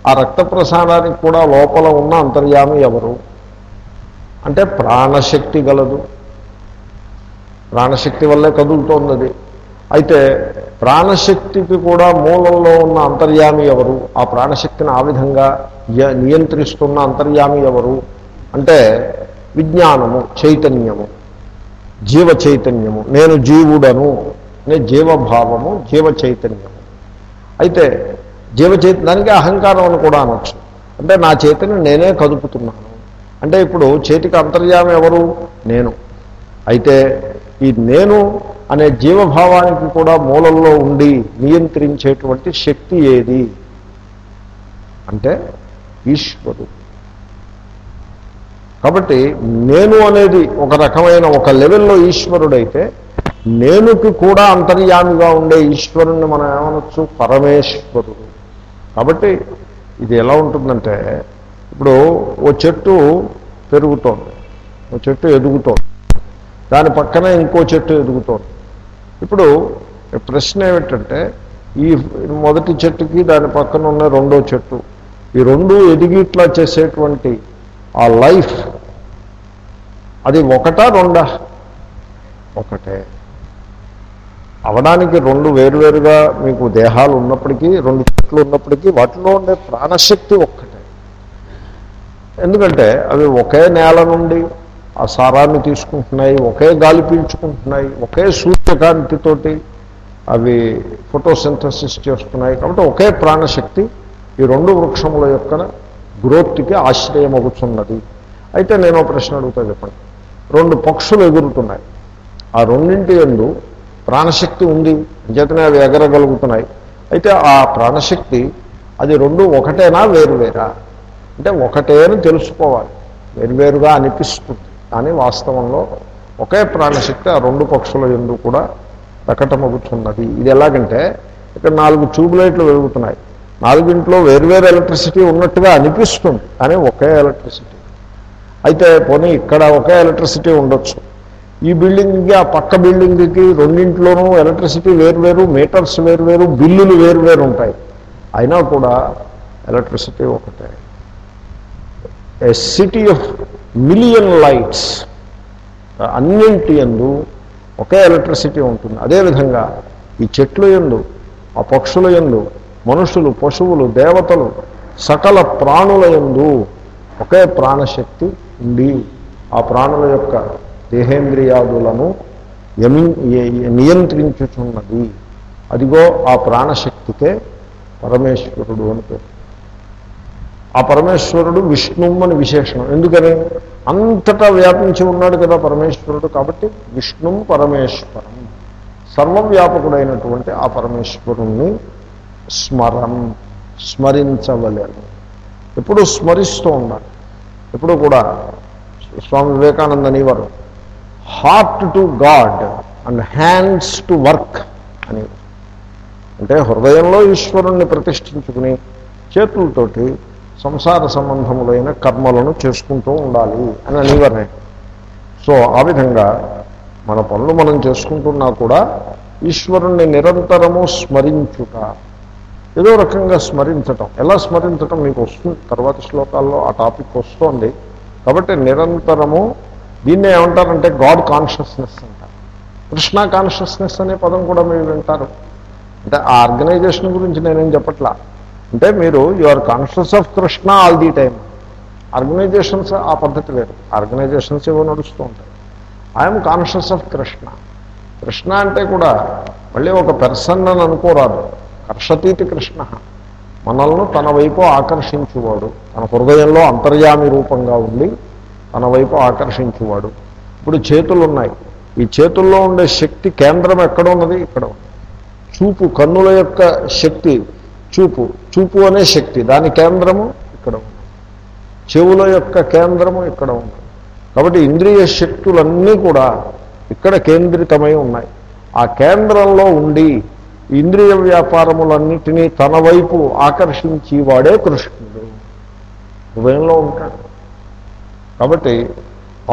ఆ రక్త ప్రసారానికి కూడా లోపల ఉన్న అంతర్యామి ఎవరు? అంటే ప్రాణశక్తి గలదు. ప్రాణశక్తి వల్లే కదులుతోంది. అయితే ప్రాణశక్తికి కూడా మూలంలో ఉన్న అంతర్యామి ఎవరు? ఆ ప్రాణశక్తిని ఆ విధంగా నియంత్రిస్తున్న అంతర్యామి ఎవరు? అంటే విజ్ఞానము చైతన్యము జీవ చైతన్యము నేను జీవుడను. అనే జీవభావము జీవ చైతన్యము అయితే జీవచైతన్యానికి దానికి అహంకారం అని కూడా అనొచ్చు. అంటే నా చేతిని నేనే కదుపుతున్నాను. అంటే ఇప్పుడు చేతికి అంతర్యామి ఎవరు? నేను. అయితే ఈ నేను అనే జీవభావానికి కూడా మూలంలో ఉండి నియంత్రించేటువంటి శక్తి ఏది? అంటే ఈశ్వరుడు. కాబట్టి నేను అనేది ఒక రకమైన ఒక లెవెల్లో ఈశ్వరుడైతే నేనుకి కూడా అంతర్యామిగా ఉండే ఈశ్వరుణ్ణి మనం ఏమనొచ్చు? పరమేశ్వరుడు. కాబట్టి ఇది ఎలా ఉంటుందంటే ఇప్పుడు ఓ చెట్టు పెరుగుతోంది. ఓ చెట్టు ఎదుగుతోంది. దాని పక్కన ఇంకో చెట్టు ఎదుగుతోంది. ఇప్పుడు ప్రశ్న ఏమిటంటే ఈ మొదటి చెట్టుకి దాని పక్కన ఉన్న రెండో చెట్టు ఈ రెండు ఎదిగిట్లా చేసేటువంటి ఆ లైఫ్ అది ఒకటా రెండా? ఒకటే. అవడానికి రెండు వేరువేరుగా మీకు దేహాలు ఉన్నప్పటికీ రెండు చెట్లు ఉన్నప్పటికీ వాటిలో ఉండే ప్రాణశక్తి ఒక్కటే. ఎందుకంటే అవి ఒకే నేల నుండి ఆ సారాన్ని తీసుకుంటున్నాయి ఒకే గాలి పీల్చుకుంటున్నాయి ఒకే సూర్యకాంతితోటి అవి ఫోటోసింథసిస్ చేస్తున్నాయి. కాబట్టి ఒకే ప్రాణశక్తి ఈ రెండు వృక్షముల యొక్క గ్రోత్కి ఆశ్రయం అవుతున్నది అయితే నేను ఒక ప్రశ్న అడుగుతా చెప్పండి. రెండు పక్షులు ఎగురుతున్నాయి. ఆ రెండింటి ఎందు ప్రాణశక్తి ఉంది. అంచేతనే అవి ఎగరగలుగుతున్నాయి. అయితే ఆ ప్రాణశక్తి అది రెండు ఒకటేనా వేరువేరా? అంటే ఒకటే అని తెలుసుకోవాలి. వేరువేరుగా అనిపిస్తుంది. కానీ వాస్తవంలో ఒకే ప్రాణశక్తి ఆ రెండు పక్షుల ఎందు కూడా ప్రకటమవుతున్నది. ఇది ఎలాగంటే ఇక్కడ నాలుగు ట్యూబ్ లైట్లు వెలుగుతున్నాయి. నాలుగింట్లో వేరువేరు ఎలక్ట్రిసిటీ ఉన్నట్టుగా అనిపిస్తుంది. కానీ ఒకే ఎలక్ట్రిసిటీ. అయితే పోనీ ఇక్కడ ఒకే ఎలక్ట్రిసిటీ ఉండొచ్చు. ఈ బిల్డింగ్కి ఆ పక్క బిల్డింగ్కి రెండింటిలోనూ ఎలక్ట్రిసిటీ వేరువేరు మీటర్స్ వేరువేరు బిల్లులు వేరువేరు ఉంటాయి. అయినా కూడా ఎలక్ట్రిసిటీ ఒకటే. A city of million lights అన్నింటి ఎందు ఒకే ఎలక్ట్రిసిటీ ఉంటుంది. అదేవిధంగా ఈ చెట్లు ఎందు ఆ పక్షుల ఎందు మనుషులు పశువులు దేవతలు సకల ప్రాణుల ఎందు ఒకే ప్రాణశక్తి ఉండి ఆ ప్రాణుల యొక్క దేహేంద్రియాదులను యమి నియంత్రించుచున్నది. అదిగో ఆ ప్రాణశక్తికే పరమేశ్వరుడు అని పేరు. ఆ పరమేశ్వరుడు విష్ణుం అని విశేషణం. ఎందుకని? అంతటా వ్యాపించి ఉన్నాడు కదా పరమేశ్వరుడు కాబట్టి విష్ణుం పరమేశ్వరం. సర్వవ్యాపకుడైనటువంటి ఆ పరమేశ్వరుణ్ణి స్మరం స్మరించవలేను ఎప్పుడు స్మరిస్తూ ఉండాలి. ఎప్పుడు కూడా స్వామి వివేకానందని వారు heart to God and hands to work అని. అంటే హృదయంలో ఈశ్వరుణ్ణి ప్రతిష్ఠించుకుని చేతులతోటి సంసార సంబంధములైన కర్మలను చేసుకుంటూ ఉండాలి అని అనివరే సో ఆ విధంగా మన పనులు మనం చేసుకుంటున్నా కూడా ఈశ్వరుణ్ణి నిరంతరము స్మరించుట. ఏదో రకంగా స్మరించటం. ఎలా స్మరించటం? మీకు వస్తుంది. తర్వాత శ్లోకాల్లో ఆ టాపిక్ వస్తోంది. కాబట్టి నిరంతరము దీన్నే ఏమంటారంటే గాడ్ కాన్షియస్నెస్ అంటారు. కృష్ణ కాన్షియస్నెస్ అనే పదం కూడా మీరు వింటారు. అంటే ఆ ఆర్గనైజేషన్ గురించి నేనేం చెప్పట్లా? అంటే మీరు you are conscious of Krishna all the time organisations ఆ పద్ధతి లేదు ఆర్గనైజేషన్స్ ఏవో నడుస్తూ ఉంటాయి. I'm conscious of Krishna Krishna అంటే కూడా మళ్ళీ ఒక పెర్సన్ అని అనుకోరాదు. కర్షతీతి కృష్ణ. మనల్ని తన వైపు ఆకర్షించువాడు. తన హృదయంలో అంతర్యామి రూపంగా ఉండి తన వైపు ఆకర్షించువాడు. ఇప్పుడు చేతులు ఉన్నాయి ఈ చేతుల్లో ఉండే శక్తి కేంద్రం ఎక్కడ ఉన్నది? ఇక్కడ. చూపు కన్నుల యొక్క శక్తి. చూపు. చూపు అనే శక్తి. దాని కేంద్రము ఇక్కడ ఉంది చెవుల యొక్క కేంద్రము ఇక్కడ ఉంది కాబట్టి ఇంద్రియ శక్తులన్నీ కూడా ఇక్కడ కేంద్రితమై ఉన్నాయి. ఆ కేంద్రంలో ఉండి ఇంద్రియ వ్యాపారములన్నిటినీ తన వైపు ఆకర్షించి వాడే కృష్ణుడు. హృదయంలో ఉంటాడు కాబట్టి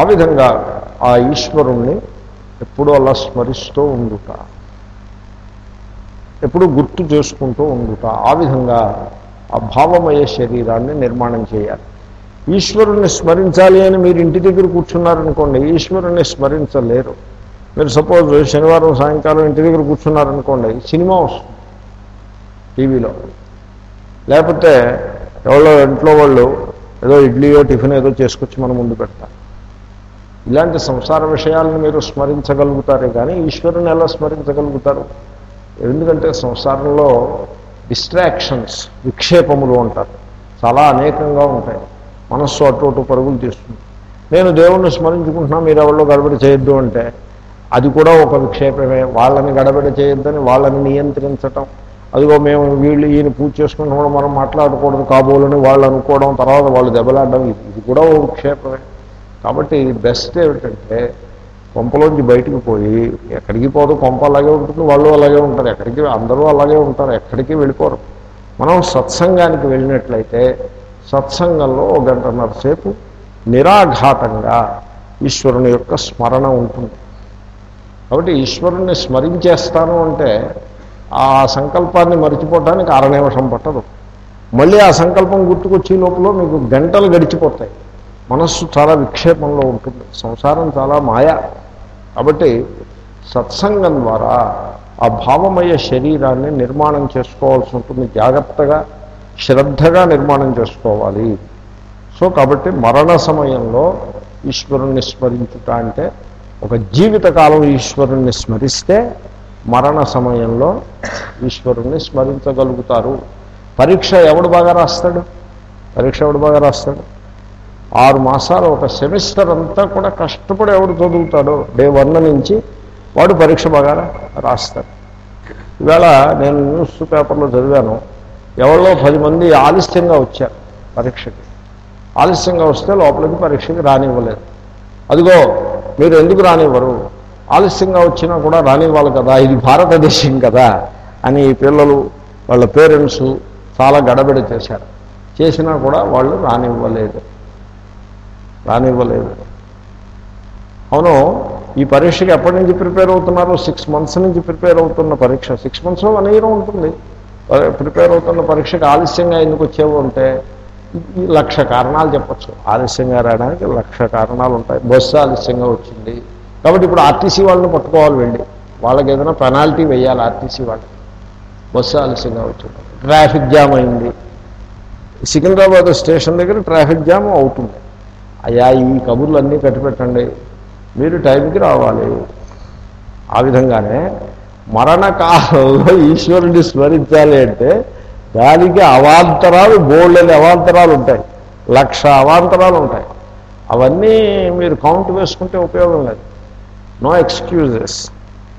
ఆ విధంగా ఆ ఈశ్వరుణ్ణి ఎప్పుడూ అలా స్మరిస్తూ ఉండుట ఎప్పుడు గుర్తు చేసుకుంటూ ఉండుట ఆ విధంగా ఆ భావమయ శరీరాన్ని నిర్మాణం చేయాలి. ఈశ్వరుణ్ణి స్మరించాలి అని మీరు ఇంటి దగ్గర కూర్చున్నారనుకోండి ఈశ్వరుణ్ణి స్మరించలేరు. మీరు సపోజ్ శనివారం సాయంకాలం ఇంటి దగ్గర కూర్చున్నారనుకోండి సినిమా వస్తుంది టీవీలో. లేకపోతే ఎవరో ఇంట్లో వాళ్ళు ఏదో ఇడ్లీయో టిఫిన్ ఏదో చేసుకొచ్చి మనం ముందు పెడతారు ఇలాంటి సంసార విషయాలను మీరు స్మరించగలుగుతారే కానీ ఈశ్వరుని ఎలా స్మరించగలుగుతారు? ఎందుకంటే సంసారంలో డిస్ట్రాక్షన్స్ విక్షేపములు అంటారు. చాలా అనేకంగా ఉంటాయి. మనస్సు అటు అటు పరుగులు తీస్తుంది. నేను దేవుణ్ణి స్మరించుకుంటున్నా మీరు ఎవరిలో గడబడి చేయొద్దు అంటే అది కూడా ఒక విక్షేపమే. వాళ్ళని గడబడి చేయొద్దని వాళ్ళని నియంత్రించటం. అదిగో మేము వీళ్ళు ఈయన పూజ చేసుకుంటున్నాం మనం మాట్లాడకూడదు కాబోలని వాళ్ళు అనుకోవడం తర్వాత వాళ్ళు దెబ్బలాడడం ఇది ఇది కూడా ఒక క్షేత్రమే. కాబట్టి బెస్ట్ ఏమిటంటే కొంపలోంచి బయటికి పోయి ఎక్కడికి పోదు కొంప అలాగే ఉంటుంది వాళ్ళు అలాగే ఉంటారు ఎక్కడికి అందరూ అలాగే ఉంటారు ఎక్కడికి వెళ్ళిపోరు. మనం సత్సంగానికి వెళ్ళినట్లయితే సత్సంగంలో ఒక గంటన్నర సేపు నిరాఘాతంగా ఈశ్వరుని యొక్క స్మరణ ఉంటుంది. కాబట్టి ఈశ్వరుణ్ణి స్మరించేస్తాను అంటే ఆ సంకల్పాన్ని మర్చిపోవడానికి అర నిమిషం పట్టదు. మళ్ళీ ఆ సంకల్పం గుర్తుకొచ్చే లోపల మీకు గంటలు గడిచిపోతాయి. మనస్సు చాలా విక్షేపంలో ఉంటుంది. సంసారం చాలా మాయ. కాబట్టి సత్సంగం ద్వారా ఆ భావమయ శరీరాన్ని నిర్మాణం చేసుకోవాల్సి ఉంటుంది. జాగ్రత్తగా శ్రద్ధగా నిర్మాణం చేసుకోవాలి. సో కాబట్టి మరణ సమయంలో ఈశ్వరుణ్ణి స్మరించుట అంటే ఒక జీవితకాలం ఈశ్వరుణ్ణి స్మరిస్తే మరణ సమయంలో ఈశ్వరుణ్ణి స్మరించగలుగుతారు. పరీక్ష ఎవడు బాగా రాస్తాడు? పరీక్ష ఎవడు బాగా రాస్తాడు? ఆరు మాసాలు ఒక సెమిస్టర్ అంతా కూడా కష్టపడి ఎవడు చదువుతాడో డే వన్ నుంచి వాడు పరీక్ష బాగా రాస్తాడు. ఇవాళ నేను న్యూస్ పేపర్లో చదివాను ఎవరో పది మంది ఆలస్యంగా వచ్చారు పరీక్షకి. ఆలస్యంగా వస్తే లోపలికి పరీక్షకి రానివ్వలేదు. అదిగో మీరు ఎందుకు రానివ్వరు? ఆలస్యంగా వచ్చినా కూడా రానివ్వాలి కదా ఇది భారతదేశం కదా అని ఈ పిల్లలు వాళ్ళ పేరెంట్స్ చాలా గడబడి చేశారు. చేసినా కూడా వాళ్ళు రానివ్వలేదు. రానివ్వలేదు. అవును ఈ పరీక్షకి ఎప్పటి నుంచి ప్రిపేర్ అవుతున్నారు? సిక్స్ మంత్స్ నుంచి ప్రిపేర్ అవుతున్న పరీక్ష. సిక్స్ మంత్స్ వన్ ఇయర్ ఉంటుంది. ప్రిపేర్ అవుతున్న పరీక్షకు ఆలస్యంగా ఎందుకు వచ్చేవి అంటే ఈ లక్ష కారణాలు చెప్పచ్చు. ఆలస్యంగా రావడానికి లక్ష కారణాలు ఉంటాయి. బస్సు ఆలస్యంగా వచ్చింది. కాబట్టి ఇప్పుడు ఆర్టీసీ వాళ్ళని పట్టుకోవాలి వెళ్ళి. వాళ్ళకి ఏదైనా పెనాల్టీ వేయాలి ఆర్టీసీ వాళ్ళకి బస్సు ఆలస్యంగా వచ్చింది ట్రాఫిక్ జామ్ అయింది. సికింద్రాబాద్ స్టేషన్ దగ్గర ట్రాఫిక్ జామ్ అవుతుంది. అయ్యా ఈ కబుర్లు అన్నీ కట్టిపెట్టండి. మీరు టైంకి రావాలి. ఆ విధంగానే మరణకాలంలో ఈశ్వరుడిని స్మరించాలి అంటే దానికి అవాంతరాలు బోల్డని అవాంతరాలు ఉంటాయి. లక్ష అవాంతరాలు ఉంటాయి. అవన్నీ మీరు కౌంట్ వేసుకుంటే ఉపయోగం లేదు. No excuses.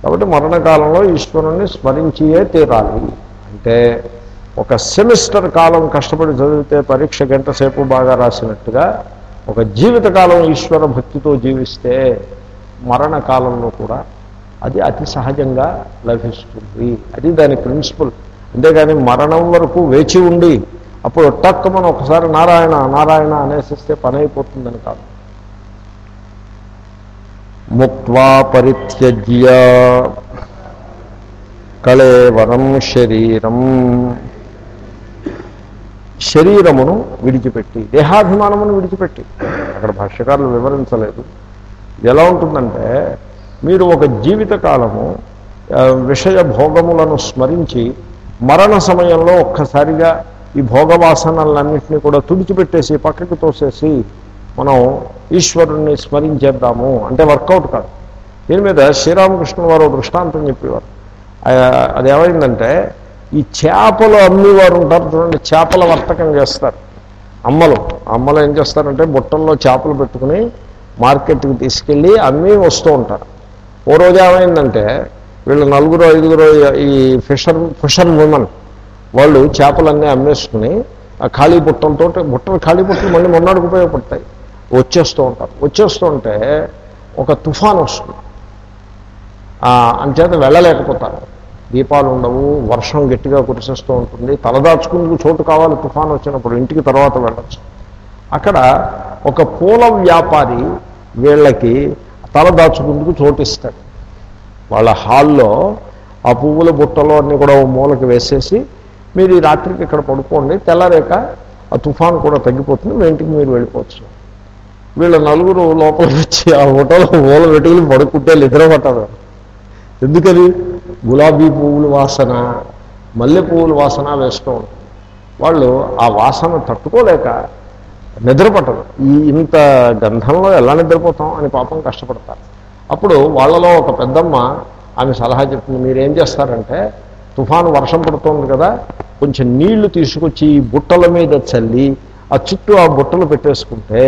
కాబట్టి మరణకాలంలో ఈశ్వరుణ్ణి స్మరించియే తీరాలి. అంటే ఒక సెమిస్టర్ కాలం కష్టపడి చదివితే పరీక్ష గంట సేపు బాగా రాసినట్టుగా ఒక జీవితకాలం ఈశ్వర భక్తితో జీవిస్తే మరణకాలంలో కూడా అది అతి సహజంగా లభిస్తుంది. అది దాని ప్రిన్సిపల్. అంతేగాని మరణం వరకు వేచి ఉండి అప్పుడు టక్ మనం ఒకసారి నారాయణ నారాయణ అనేసిస్తే పని అయిపోతుందని కాదు. ముక్వా పరిత్యజ్య. కళేవరం శరీరం. శరీరమును విడిచిపెట్టి దేహాభిమానమును విడిచిపెట్టి. అక్కడ భాష్యకారులు వివరించలేదు. ఎలా ఉంటుందంటే మీరు ఒక జీవితకాలము విషయ భోగములను స్మరించి మరణ సమయంలో ఒక్కసారిగా ఈ భోగవాసనలన్నింటినీ కూడా తుడిచిపెట్టేసి పక్కకి తోసేసి మనం ఈశ్వరుణ్ణి స్మరించేద్దాము. అంటే వర్కౌట్ కాదు. దీని మీద శ్రీరామకృష్ణ వారు ఒక దృష్టాంతం చెప్పేవారు. అది ఏమైందంటే ఈ చేపలు అమ్మేవారు ఉంటారు చూడండి చేపల వర్తకం చేస్తారు. అమ్మలు. అమ్మలు ఏం చేస్తారంటే బుట్టల్లో చేపలు పెట్టుకుని మార్కెట్కి తీసుకెళ్ళి అమ్మి వస్తూ ఉంటారు. ఓ రోజు ఏమైందంటే వీళ్ళు నలుగురు ఐదుగురు ఈ ఫిషర్ ఫిషర్ ఉమెన్ వాళ్ళు చేపలన్నీ అమ్మేసుకుని ఆ ఖాళీ బుట్టలతో బుట్టలు ఖాళీ బుట్టలు మళ్ళీ మొన్నటికి ఉపయోగపడతాయి. వచ్చేస్తూ ఉంటారు. వచ్చేస్తుంటే ఒక తుఫాన్ వస్తుంది. అంచేత వెళ్ళలేకపోతారు. దీపాలు ఉండవు వర్షం గట్టిగా కురిసేస్తూ ఉంటుంది. తలదాచుకుందుకు చోటు కావాలి తుఫాన్ వచ్చినప్పుడు ఇంటికి తర్వాత వెళ్ళచ్చు. అక్కడ ఒక పూల వ్యాపారి వీళ్ళకి తల దాచుకుందుకు చోటిస్తాడు. వాళ్ళ హాల్లో ఆ పువ్వుల బుట్టలో అన్నీ కూడా ఓ మూలకి వేసేసి మీరు ఈ రాత్రికి ఇక్కడ పడుకోండి తెల్లరేక ఆ తుఫాను కూడా తగ్గిపోతుంది మీ ఇంటికి మీరు వెళ్ళిపోవచ్చు. వీళ్ళ నలుగురు లోపల వచ్చి ఆ హోటల్లో మూల పెట్టుకుని పడుకుంటే నిద్ర పట్టదు ఎందుకని? గులాబీ పువ్వుల వాసన మల్లె పువ్వుల వాసన వేస్తూ ఉంటుంది వాళ్ళు ఆ వాసన తట్టుకోలేక నిద్ర పట్టదు ఈ ఇంత గంధంలో ఎలా నిద్రపోతాం అని పాపం కష్టపడతారు. అప్పుడు వాళ్ళలో ఒక పెద్దమ్మ ఆమె సలహా చెప్తుంది మీరేం చేస్తారంటే తుఫాను వర్షం పడుతుంది కదా కొంచెం నీళ్ళు తీసుకొచ్చి బుట్టల మీద చల్లి ఆ చుట్టూ ఆ బుట్టలు పెట్టేసుకుంటే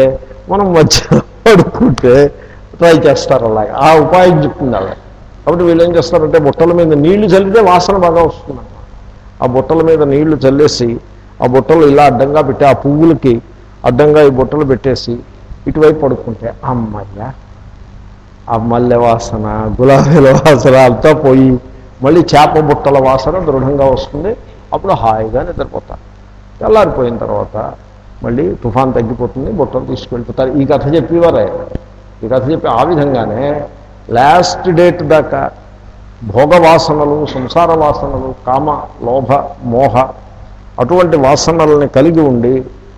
మనం మధ్య పడుకుంటే ట్రై చేస్తారు అలాగే. ఆ ఉపాయం చెప్తుంది అలాగే కాబట్టి వీళ్ళు ఏం చేస్తారంటే బుట్టల మీద నీళ్ళు చల్లితే వాసన బాగా వస్తుంది ఆ బుట్టల మీద నీళ్ళు చల్లేసి ఆ బుట్టలు ఇలా అడ్డంగా పెట్టి ఆ పువ్వులకి అడ్డంగా ఈ బుట్టలు పెట్టేసి ఇటువైపు పడుకుంటే అమ్మయ్య ఆ మల్లె వాసన గులాబీల వాసన అంతా పోయి మళ్ళీ చేప బుట్టల వాసన దృఢంగా వస్తుంది. అప్పుడు హాయిగా నిద్రపోతారు. తెల్లారిపోయిన తర్వాత మళ్ళీ తుఫాన్ తగ్గిపోతుంది బుట్టలు తీసుకువెళ్ళిపోతారు ఈ కథ చెప్పేవారే. ఈ కథ చెప్పి ఆ విధంగానే లాస్ట్ డేట్ దాకా భోగవాసనలు సంసార వాసనలు కామ లోభ మోహ అటువంటి వాసనల్ని కలిగి ఉండి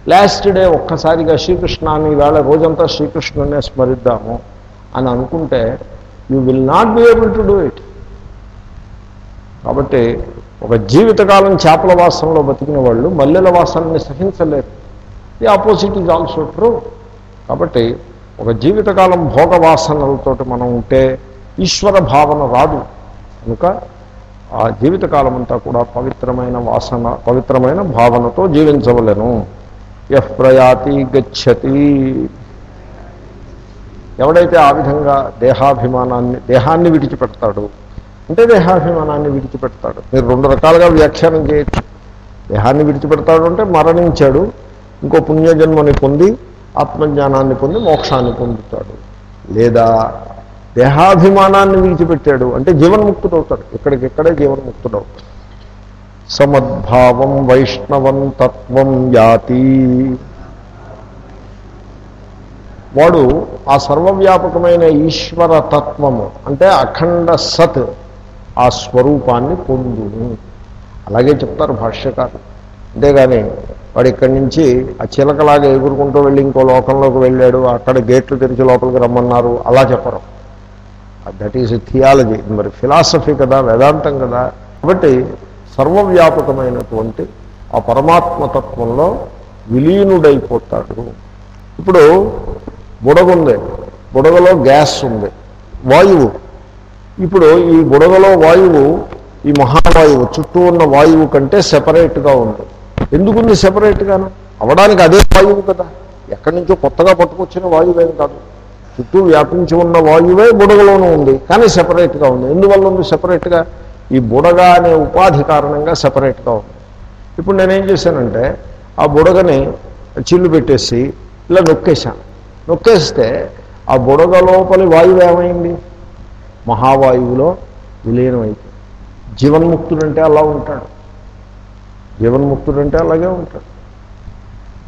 లాస్ట్ డే ఒక్కసారిగా శ్రీకృష్ణాన్ని వేళ రోజంతా శ్రీకృష్ణునే స్మరిద్దాము అని అనుకుంటే you will not be able to do it. కాబట్టి ఒక జీవితకాలం చేపల వాసనలో బతికిన వాళ్ళు మల్లెల వాసనని సహించలేరు. The opposite is also true కాబట్టి ఒక జీవితకాలం భోగవాసనలతో మనం ఉంటే ఈశ్వర భావన రాదు. కనుక ఆ జీవితకాలం అంతా కూడా పవిత్రమైన వాసన పవిత్రమైన భావనతో జీవించవలను. ఎఫ్ ప్రయాతి గచ్చతి. ఎవడైతే ఆ విధంగా దేహాభిమానాన్ని దేహాన్ని విడిచిపెడతాడు అంటే దేహాభిమానాన్ని విడిచిపెడతాడు. మీరు రెండు రకాలుగా వ్యాఖ్యానం చేయొచ్చు. దేహాన్ని విడిచిపెడతాడు అంటే మరణించాడు ఇంకో పుణ్యజన్మని పొంది ఆత్మజ్ఞానాన్ని పొంది మోక్షాన్ని పొందుతాడు. లేదా దేహాభిమానాన్ని విడిచిపెట్టాడు. అంటే జీవన్ముక్తుడవుతాడు. ఇక్కడికిక్కడే జీవన్ముక్తుడవుతాడు సమద్భావం వైష్ణవం తత్వం యాతి. వాడు ఆ సర్వవ్యాపకమైన ఈశ్వర తత్వము అంటే అఖండ సత్ ఆ స్వరూపాన్ని పొందును. అలాగే చెప్తారు భాష్యకారు అంతేగాని వాడు ఇక్కడి నుంచి ఆ చిలకలాగా ఎగురుకుంటూ వెళ్ళి ఇంకో లోకంలోకి వెళ్ళాడు. అక్కడ గేట్లు తెరిచి లోపలికి రమ్మన్నారు. అలా చెప్పరు. దట్ ఈజ్ థియాలజీ మరి ఫిలాసఫీ కదా వేదాంతం కదా. కాబట్టి సర్వవ్యాపకమైనటువంటి ఆ పరమాత్మతత్వంలో విలీనుడైపోతాడు. ఇప్పుడు బుడగుంది. బుడగలో గ్యాస్ ఉంది. వాయువు. ఇప్పుడు ఈ బుడగలో వాయువు ఈ మహావాయువు చుట్టూ ఉన్న వాయువు కంటే సెపరేట్గా ఉంది. ఎందుకుంది సెపరేట్గాను అవడానికి అదే వాయువు కదా. ఎక్కడి నుంచో కొత్తగా పట్టుకొచ్చిన వాయువేం కాదు. చుట్టూ వ్యాపించి ఉన్న వాయువే బుడగలోనూ ఉంది కానీ సెపరేట్గా ఉంది. ఎందువల్ల ఉంది సెపరేట్గా ఈ బుడగ అనే ఉపాధి కారణంగా సెపరేట్గా ఉంది. ఇప్పుడు నేనేం చేశానంటే ఆ బుడగని చిల్లు పెట్టేసి ఇలా నొక్కేశాను. నొక్కేస్తే ఆ బుడగ లోపలి వాయువు ఏమైంది? మహావాయువులో విలీనమైంది జీవన్ముక్తుడంటే అలా ఉంటాడు. జీవన్ముక్తుడంటే అలాగే ఉంటాడు.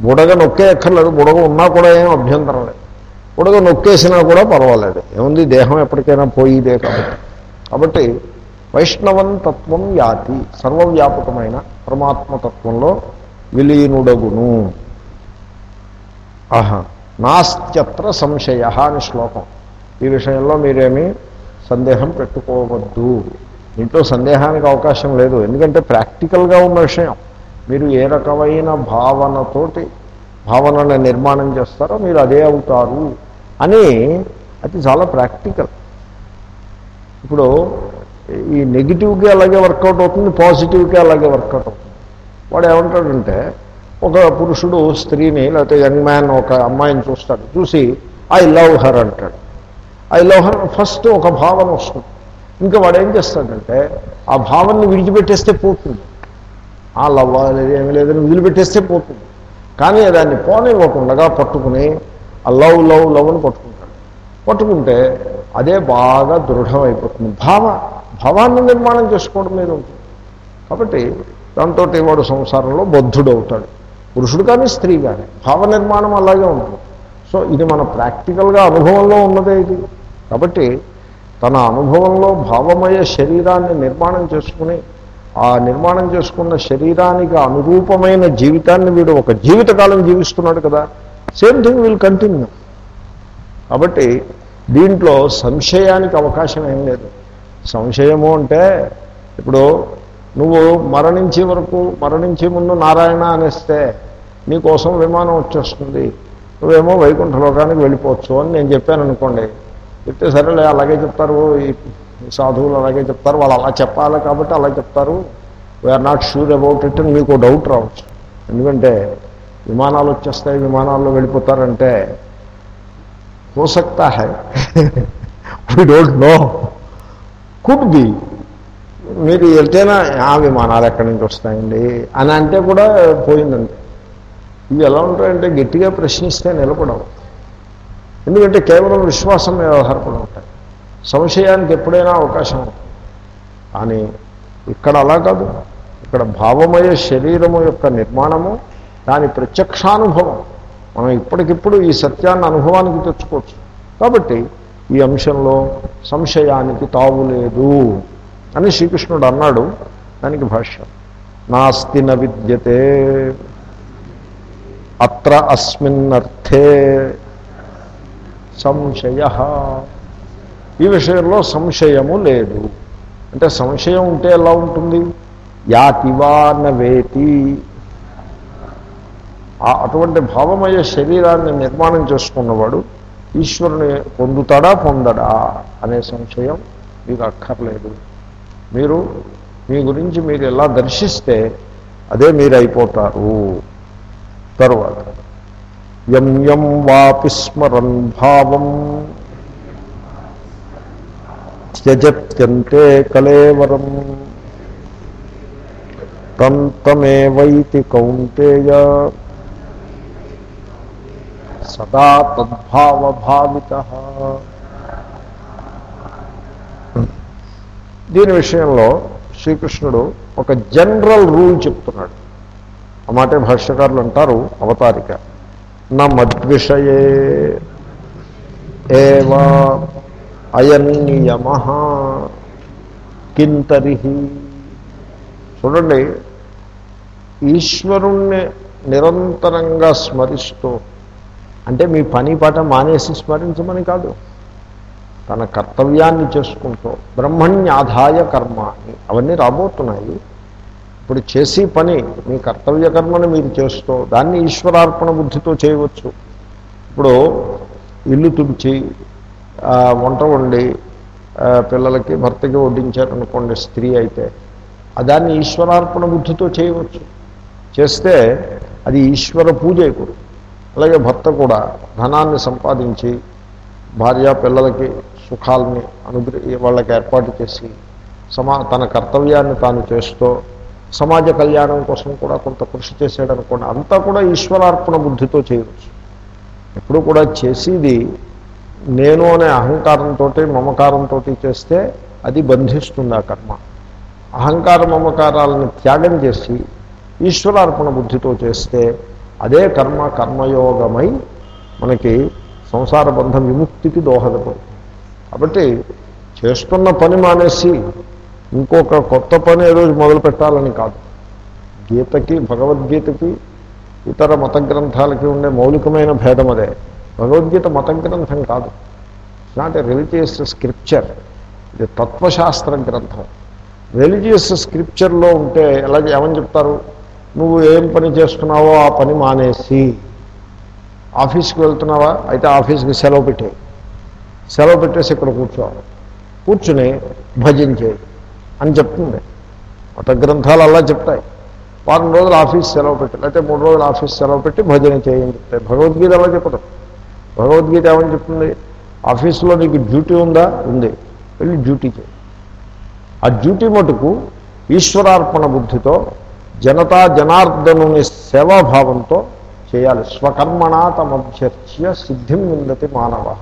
బుడగ నొక్కే ఎక్కర్లేదు. బుడగ ఉన్నా కూడా ఏం అభ్యంతరం లేదు. బుడగ నొక్కేసినా కూడా పర్వాలేదు. ఏముంది? దేహం ఎప్పటికైనా పోయిదే కాబట్టి. కాబట్టి వైష్ణవం తత్వం యాతి. సర్వవ్యాపకమైన పరమాత్మతత్వంలో విలీనుడగును. ఆహా. నాస్త్యత్ర సంశయ అని శ్లోకం. ఈ విషయంలో మీరేమీ సందేహం పెట్టుకోవద్దు. దీంట్లో సందేహానికి అవకాశం లేదు. ఎందుకంటే ప్రాక్టికల్గా ఉన్న విషయం. మీరు ఏ రకమైన భావనతోటి భావనని నిర్మాణం చేస్తారో మీరు అదే అవుతారు అని అది చాలా ప్రాక్టికల్. ఇప్పుడు ఈ నెగిటివ్కి అలాగే వర్కౌట్ అవుతుంది పాజిటివ్కి అలాగే వర్కౌట్ అవుతుంది. వాడు ఏమంటాడంటే ఒక పురుషుడు స్త్రీని లేకపోతే యంగ్ మ్యాన్ ఒక అమ్మాయిని చూస్తాడు. చూసి ఐ లవ్ హర్ అంటాడు. ఐ లవ్ హర్ ఫస్ట్ ఒక భావన వస్తుంది. ఇంకా వాడు ఏం చేస్తాడంటే ఆ భావనని విడిచిపెట్టేస్తే పోతుంది. ఆ లవ్ లేదు ఏమీ లేదని వదిలిపెట్టేస్తే పోతుంది. కానీ దాన్ని పోనివ్వకుండా పట్టుకుని ఆ లవ్ లవ్ లవ్ అని పట్టుకుంటాడు. పట్టుకుంటే అదే బాగా దృఢమైపోతుంది. భావ భావాన్ని నిర్మాణం చేసుకోవడం మీద ఉంటుంది. కాబట్టి దాంతో వాడు సంసారంలో బద్ధుడవుతాడు. పురుషుడు కానీ స్త్రీ కానీ భావ నిర్మాణం అలాగే ఉంటుంది. సో ఇది మన ప్రాక్టికల్గా అనుభవంలో ఉన్నదే ఇది. కాబట్టి తన అనుభవంలో భావమయ శరీరాన్ని నిర్మాణం చేసుకుని ఆ నిర్మాణం చేసుకున్న శరీరానికి అనురూపమైన జీవితాన్ని వీడు ఒక జీవితకాలం జీవిస్తున్నాడు కదా సేమ్ థింగ్ విల్ కంటిన్యూ. కాబట్టి దీంట్లో సంశయానికి అవకాశం ఏం లేదు. సంశయము అంటే ఇప్పుడు నువ్వు మరణించే వరకు మరణించే ముందు నారాయణ అనేస్తే నీకోసం విమానం వచ్చేస్తుంది నువ్వేమో వైకుంఠలోకానికి వెళ్ళిపోవచ్చు అని నేను చెప్పాను అనుకోండి చెప్తే సరేలే అలాగే చెప్తారు. ఈ సాధువులు అలాగే చెప్తారు. వాళ్ళు అలా చెప్పాలి కాబట్టి అలా చెప్తారు. We are not sure about it అని మీకు డౌట్ రావచ్చు. ఎందుకంటే విమానాలు వచ్చేస్తాయి విమానాల్లో వెళ్ళిపోతారంటే హోసక్తా high. We don't know could be మీరు వెళ్తేనా ఆ విమానాలు ఎక్కడి నుంచి వస్తాయండి? అని అంటే కూడా పోయిందండి. ఇవి ఎలా ఉంటాయంటే గట్టిగా ప్రశ్నిస్తే నిలబడవు. ఎందుకంటే కేవలం విశ్వాసం మీద ఆధారపడి ఉంటాయి. సంశయానికి ఎప్పుడైనా అవకాశం ఉంటుంది. కానీ ఇక్కడ అలా కాదు. ఇక్కడ భావమయ శరీరము యొక్క నిర్మాణము దాని ప్రత్యక్షానుభవం. మనం ఇప్పటికిప్పుడు ఈ సత్యాన్ని అనుభవానికి తెచ్చుకోవచ్చు. కాబట్టి ఈ అంశంలో సంశయానికి తావు లేదు అని శ్రీకృష్ణుడు అన్నాడు. దానికి భాష్యం. నాస్తి న విద్యతే. అత్ర అస్మిన్నర్థే. సంశయ. ఈ విషయంలో సంశయము లేదు. అంటే సంశయం ఉంటే ఎలా ఉంటుంది? యాతివా నవేతి. అటువంటి భావమయ శరీరాన్ని నిర్మాణం చేసుకున్నవాడు ఈశ్వరుని పొందుతాడా పొందడా అనే సంశయం మీకు అక్కర్లేదు. మీరు మీ గురించి మీరు ఎలా దర్శిస్తే అదే మీరు అయిపోతారు తరువాత యం యం వాపి స్మరన్ భావం. త్యజత్యంతే కలేవరం తం తమేవైతి కౌంతేయ. సదా తద్భావభావిత. దీని విషయంలో శ్రీకృష్ణుడు ఒక జనరల్ రూల్ చెప్తున్నాడు. ఆ మాటే భాష్యకారులు అంటారు అవతారిక. నమద్విషయే. మద్విషయే ఏవా అయం నియమ. కింతరిహి చూడండి ఈశ్వరుణ్ణి నిరంతరంగా స్మరిస్తూ అంటే మీ పని పాట మానేసి స్మరించమని కాదు. తన కర్తవ్యాన్ని చేసుకుంటూ బ్రహ్మణ్యాధాయ కర్మ అవన్నీ రాబోతున్నాయి. ఇప్పుడు చేసి పని మీ కర్తవ్య కర్మను మీరు చేస్తూ దాన్ని ఈశ్వరార్పణ బుద్ధితో చేయవచ్చు. ఇప్పుడు ఇల్లు తుడిచి వంట వండి పిల్లలకి భర్తకి వడ్డించారనుకోండి స్త్రీ అయితే దాన్ని ఈశ్వరార్పణ బుద్ధితో చేయవచ్చు. చేస్తే అది ఈశ్వర పూజ అయిపోతుంది అలాగే భర్త కూడా ధనాన్ని సంపాదించి భార్య పిల్లలకి సుఖాలని అనుగ్రహ వాళ్ళకి ఏర్పాటు చేసి సమా తన కర్తవ్యాన్ని తాను చేస్తూ సమాజ కళ్యాణం కోసం కూడా కొంత కృషి చేశాడు అనుకోండి అంతా కూడా ఈశ్వరార్పణ బుద్ధితో చేయవచ్చు. ఎప్పుడు కూడా చేసేది నేను అనే అహంకారంతో మమకారంతో చేస్తే అది బంధిస్తుంది ఆ కర్మ. అహంకార మమకారాలను త్యాగం చేసి ఈశ్వరార్పణ బుద్ధితో చేస్తే అదే కర్మ కర్మయోగమై మనకి సంసార బంధ విముక్తికి దోహదపడుతుంది. కాబట్టి చేస్తున్న పని మానేసి ఇంకొక కొత్త పని ఏదో మొదలు పెట్టాలని కాదు. గీతకి భగవద్గీతకి ఇతర మత గ్రంథాలకి ఉండే మౌలికమైన భేదం అదే. భగవద్గీత మత గ్రంథం కాదు నాట్ ఏ రిలీజియస్ స్క్రిప్చర్ ఇది తత్వశాస్త్ర గ్రంథం. రిలీజియస్ స్క్రిప్చర్లో ఉంటే ఎలా ఏమని చెప్తారు? నువ్వు ఏం పని చేస్తున్నావో ఆ పని మానేసి. ఆఫీస్కి వెళ్తున్నావా? అయితే ఆఫీస్కి సెలవు పెట్టే సెలవు పెట్టేసి ఇక్కడ కూర్చోవాలి. కూర్చుని భజించేయి అని చెప్తుంది. మత గ్రంథాలు అలా చెప్తాయి. వారం రోజులు ఆఫీస్ సెలవు పెట్టి లేకపోతే మూడు రోజులు ఆఫీస్ సెలవు పెట్టి భజన చేయని చెప్తాయి భగవద్గీత అలా చెప్పదు భగవద్గీత ఏమని చెప్తుంది? ఆఫీసులో నీకు డ్యూటీ ఉందా? ఉంది. వెళ్ళి డ్యూటీ చేయి. ఆ డ్యూటీ మటుకు ఈశ్వరార్పణ బుద్ధితో జనతా జనార్దనుని సేవాభావంతో చేయాలి. స్వకర్మణ తమభ్యర్చ్య సిద్ధిం విందతి మానవ.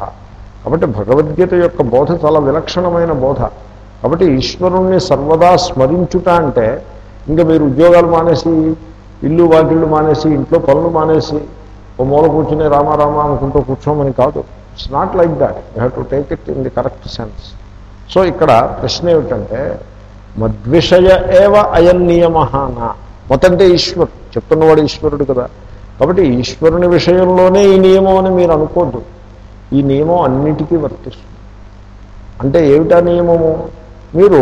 కాబట్టి భగవద్గీత యొక్క బోధ చాలా విలక్షణమైన బోధ. కాబట్టి ఈశ్వరుణ్ణి సర్వదా స్మరించుట అంటే ఇంకా మీరు ఉద్యోగాలు మానేసి ఇల్లు వాకిళ్ళు మానేసి ఇంట్లో పనులు మానేసి ఓ మూల కూర్చుని రామారామ అనుకుంటూ కూర్చోమని కాదు. It's not like that you have to take it in the correct sense so ఇక్కడ ప్రశ్న ఏమిటంటే మద్విషయ ఏవ అయం నియమహాన. మొత్తంటే ఈశ్వరుడు. చెప్తున్నవాడు ఈశ్వరుడు కదా. కాబట్టి ఈశ్వరుని విషయంలోనే ఈ నియమం అని మీరు అనుకోద్దు. ఈ నియమం అన్నిటికీ వర్తిస్తుంది. అంటే ఏమిటా నియమము? మీరు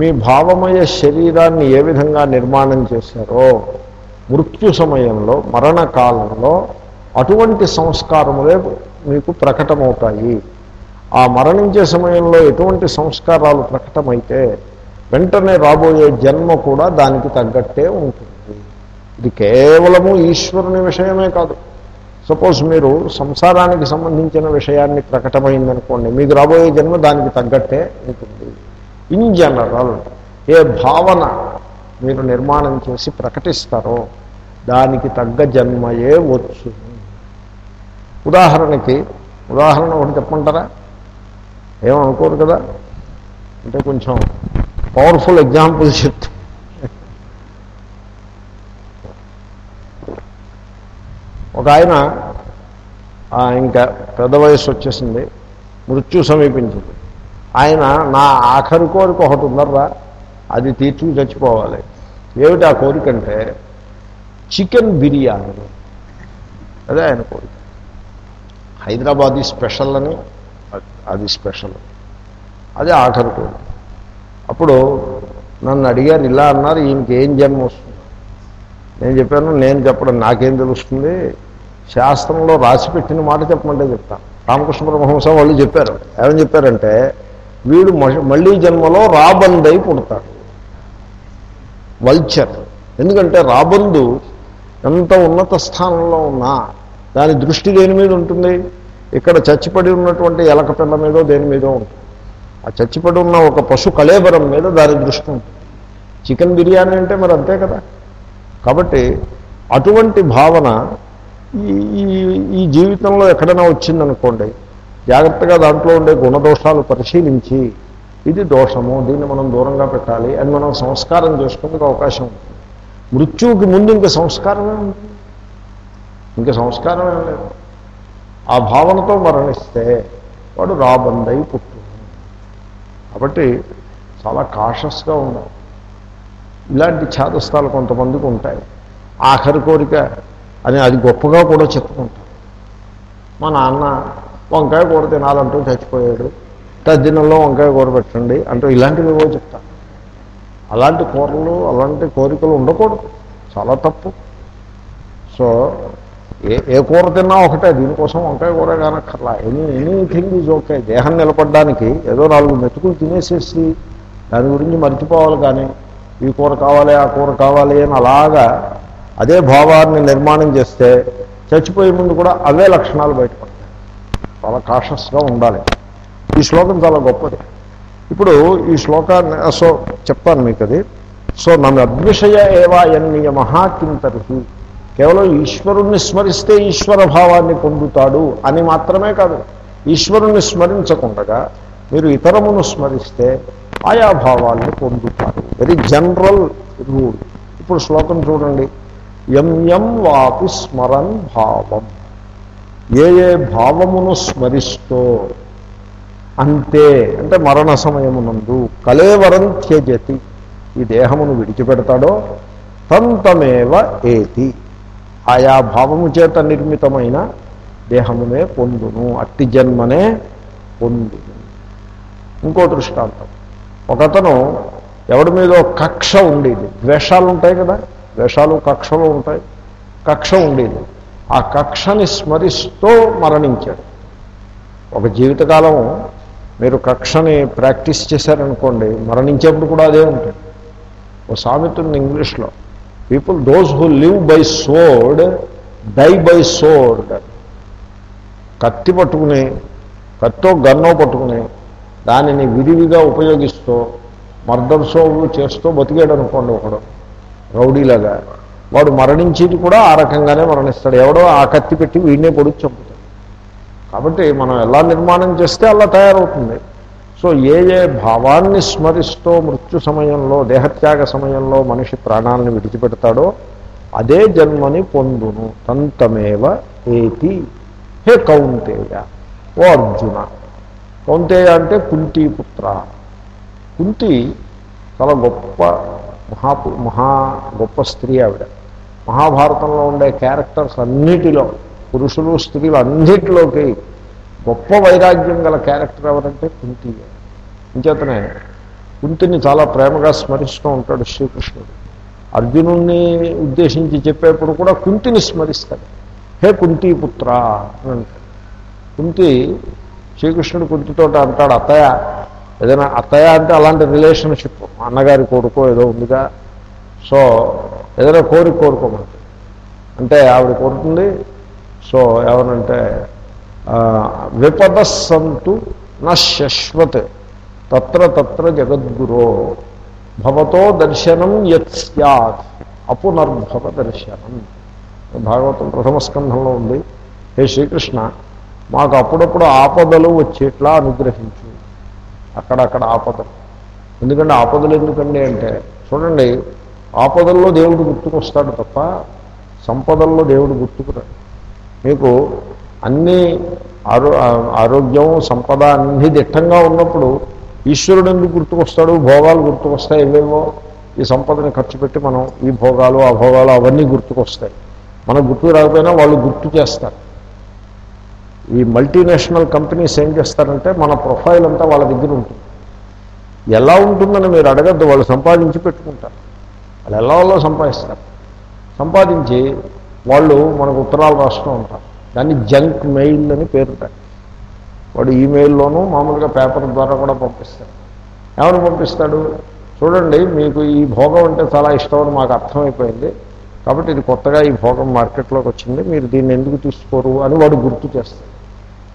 మీ భావమయ శరీరాన్ని ఏ విధంగా నిర్మాణం చేశారో మృత్యు సమయంలో మరణకాలంలో అటువంటి సంస్కారములే మీకు ప్రకటమవుతాయి. ఆ మరణించే సమయంలో ఎటువంటి సంస్కారాలు ప్రకటమైతే వెంటనే రాబోయే జన్మ కూడా దానికి తగ్గట్టే ఉంటుంది. ఇది కేవలము ఈశ్వరుని విషయమే కాదు. సపోజ్ మీరు సంసారానికి సంబంధించిన విషయాన్ని ప్రకటమైందనుకోండి మీకు రాబోయే జన్మ దానికి తగ్గట్టే ఉంటుంది. ఇన్ జనరల్ ఏ భావన మీరు నిర్మాణం చేసి ప్రకటిస్తారో దానికి తగ్గ జన్మయే వచ్చు. ఉదాహరణకి ఉదాహరణ ఒకటి చెప్పమంటారా? ఏమనుకోరు కదా? అంటే కొంచెం పవర్ఫుల్ ఎగ్జాంపుల్ చెప్తా. ఒక ఆయన ఆ, ఇంకా పెద్ద వయసు వచ్చేసింది మృత్యు సమీపించింది. ఆయన నా ఆఖరి కోరిక ఒకటి ఉందర్రా. అది తీర్చుకు చచ్చిపోవాలి. ఏమిటి ఆ కోరిక అంటే చికెన్ బిర్యానీ. అదే ఆయన కోరిక. హైదరాబాద్ స్పెషల్ అని అది- స్పెషల్. అదే ఆఖరి కోరిక. అప్పుడు నన్ను అడిగారు ఇలా అన్నారు ఈయనకి ఏం జన్మ వస్తుంది? నేను చెప్పాను నేను చెప్పడం నాకేం తెలుస్తుంది? శాస్త్రంలో రాసి పెట్టిన మాట చెప్పమంటే చెప్తాను. రామకృష్ణ పరమహంస వాళ్ళు చెప్పారు. ఏమని చెప్పారంటే వీడు మళ్ళీ జన్మలో రాబందై పుడతాడు. వల్చర్. ఎందుకంటే రాబందు ఎంత ఉన్నత స్థానంలో ఉన్నా దాని దృష్టి దేని మీద ఉంటుంది? ఇక్కడ చచ్చిపడి ఉన్నటువంటి ఎలక పిల్ల మీదో దేని మీదో ఉంటుంది. ఆ చచ్చిపడి ఉన్న ఒక పశు కళేబరం మీద దాని దృష్టి ఉంటుంది. చికెన్ బిర్యానీ అంటే మరి అంతే కదా? కాబట్టి అటువంటి భావన ఈ ఈ- ఈ జీవితంలో ఎక్కడైనా వచ్చిందనుకోండి జాగ్రత్తగా దాంట్లో ఉండే గుణదోషాలు పరిశీలించి ఇది దోషము దీన్ని మనం దూరంగా పెట్టాలి అని మనం సంస్కారం చేసుకునేందుకు అవకాశం ఉంటుంది. మృత్యువుకి ముందు ఇంకా సంస్కారమే ఉంటుంది. ఇంకా సంస్కారమే లేదు. ఆ భావనతో మరణిస్తే వాడు రాబందై పుట్టు. కాబట్టి చాలా కాషస్గా ఉండాలి. ఇలాంటి ఛాదస్థాలు కొంతమందికి ఉంటాయి. ఆఖరి కోరిక అని అది గొప్పగా కూడా చెప్పుకుంటాం మా నాన్న వంకాయ కూర తినాలంటూ చచ్చిపోయాడు. తద్దినంలో వంకాయ కూర పెట్టండి అంటూ ఇలాంటివి ఏవో చెప్తాను అలాంటి కూరలు అలాంటి కోరికలు ఉండకూడదు. చాలా తప్పు. సో ఏ ఏ కూర తిన్నా ఒకటే దీనికోసం వంకాయ కూర కానక్కర్లా ఎనీ ఎనీథింగ్ ఈజ్ ఓకే. దేహం నిలబడడానికి ఏదో నాలుగు మెతుకులు తినేసేసి దాని గురించి మర్చిపోవాలి కానీ ఈ కూర కావాలి ఆ కూర కావాలి అని అలాగా అదే భావాన్ని నిర్మాణం చేస్తే చచ్చిపోయే ముందు కూడా అవే లక్షణాలు బయటపడతాయి చాలా కాషస్గా ఉండాలి. ఈ శ్లోకం చాలా గొప్పది. ఇప్పుడు ఈ శ్లోకాన్ని సో చెప్తాను మీకు అది. సో నన్ను అద్విషయ ఏవా ఎన్నియమ కింతర్హి కేవలం ఈశ్వరుణ్ణి స్మరిస్తే ఈశ్వర భావాన్ని పొందుతాడు అని మాత్రమే కాదు. ఈశ్వరుణ్ణి స్మరించకుండగా మీరు ఇతరమును స్మరిస్తే ఆయా భావాన్ని పొందుతారు. వెరీ జనరల్ రూల్ ఇప్పుడు శ్లోకం చూడండి. ఎం ఎం వాపి స్మరన్ భావం. ఏ ఏ భావమును స్మరిస్తో? అంతే అంటే మరణ సమయమునందు కలేవరం త్యజతి. ఈ దేహమును విడిచిపెడతాడో? తంతమేవ ఏతి. ఆయా భావము చేత నిర్మితమైన దేహమునే పొందును. అట్టి జన్మనే పొందును. ఇంకో దృష్టాంతం. ఒకతను ఎవడి మీద కక్ష ఉండేది. ద్వేషాలు ఉంటాయి కదా? ద్వేషాలు కక్షలు ఉంటాయి. కక్ష ఉండేది. ఆ కక్షని స్మరిస్తూ మరణించాడు. ఒక జీవితకాలం మీరు కక్షని ప్రాక్టీస్ చేశారనుకోండి మరణించేప్పుడు కూడా అదే ఉంటుంది. ఓ సామెత ఉంది ఇంగ్లీష్లో people those who live by sword die by sword కత్తి పట్టుకుని కత్తో గన్నో పట్టుకుని దానిని విరివిగా ఉపయోగిస్తూ మర్దర్సో చేస్తూ బతికాడు అనుకోండి ఒకడు రౌడీలాగా. వాడు మరణించేది కూడా ఆ రకంగానే మరణిస్తాడు. ఎవడో ఆ కత్తి పెట్టి వీడినే పొడిచి చంపుతాడు. కాబట్టి మనం ఎలా నిర్మాణం చేస్తే అలా తయారవుతుంది. సో ఏ ఏ భావాన్ని స్మరిస్తూ మృత్యు సమయంలో దేహత్యాగ సమయంలో మనిషి ప్రాణాలను విడిచిపెడతాడో అదే జన్మని పొందును. తంతమేవ ఏతి. హే కౌంతేయ. ఓ అర్జున. కౌంతేయ అంటే కుంతీపుత్ర కుంతి చాలా గొప్ప మహా మహా గొప్ప స్త్రీ ఆవిడ. మహాభారతంలో ఉండే క్యారెక్టర్స్ అన్నిటిలో పురుషులు స్త్రీలు అన్నిటిలోకి గొప్ప వైరాగ్యం గల క్యారెక్టర్ ఎవరంటే కుంతి. ఇంచేతనే కుంతిని చాలా ప్రేమగా స్మరిస్తూ ఉంటాడు శ్రీకృష్ణుడు. అర్జునుణ్ణి ఉద్దేశించి చెప్పేప్పుడు కూడా కుంతిని స్మరిస్తాడు. హే కుంతీపుత్ర అని అంటాడు. కుంతి శ్రీకృష్ణుడు కుంతితో అంటాడు అత్తయ్య ఏదైనా అత్తయ్య అంటే అలాంటి రిలేషన్షిప్ అన్నగారి కొడుకో ఏదో ఉందిగా. సో ఏదైనా కోరిక కోరుకోమంటే అంటే ఆవిడ కోరుతుంది సో ఏమనంటే విపదస్సంతు నా శశ్వత్ తత్ర తత్ర జగద్గురో భవతో దర్శనం యత్ స్యాత్ అపునర్భవ దర్శనం. భాగవతం ప్రథమ స్కంధంలో ఉంది హే శ్రీకృష్ణ మాకు అప్పుడప్పుడు ఆపదలు వచ్చేట్లా అనుగ్రహించు. అక్కడక్కడ ఆపదలు. ఎందుకంటే ఆపదలు ఎందుకండి అంటే చూడండి ఆపదల్లో దేవుడు గుర్తుకొస్తాడు తప్ప సంపదల్లో దేవుడు గుర్తుకురాడు. మీకు అన్ని ఆరో ఆరోగ్యం సంపద అన్ని దిట్టంగా ఉన్నప్పుడు ఈశ్వరుడు ఎందుకు గుర్తుకొస్తాడు? భోగాలు గుర్తుకొస్తాయి ఏవేవో. ఈ సంపదని ఖర్చు పెట్టి మనం ఈ భోగాలు ఆ భోగాలు అవన్నీ గుర్తుకొస్తాయి. మనకు గుర్తుకు రాకపోయినా వాళ్ళు గుర్తు చేస్తారు. ఈ మల్టీనేషనల్ కంపెనీస్ ఏం చేస్తారంటే మన ప్రొఫైల్ అంతా వాళ్ళ దగ్గర ఉంటుంది. ఎలా ఉంటుందని మీరు అడగద్దు వాళ్ళు సంపాదించి పెట్టుకుంటారు. వాళ్ళు ఎలా వాళ్ళో సంపాదిస్తారు. సంపాదించి వాళ్ళు మనకు ఉత్తరాలు రాస్తూ ఉంటారు. దాన్ని జంక్ మెయిల్ అని పేరుతారు వాడు ఈమెయిల్లోనూ మామూలుగా పేపర్ ద్వారా కూడా పంపిస్తాడు ఎవరు పంపిస్తాడు? చూడండి మీకు ఈ భోగం అంటే చాలా ఇష్టం అని మాకు అర్థమైపోయింది. కాబట్టి ఇది కొత్తగా ఈ భోగం మార్కెట్లోకి వచ్చింది. మీరు దీన్ని ఎందుకు తీసుకోరు అని వాడు గుర్తు చేస్తాడు.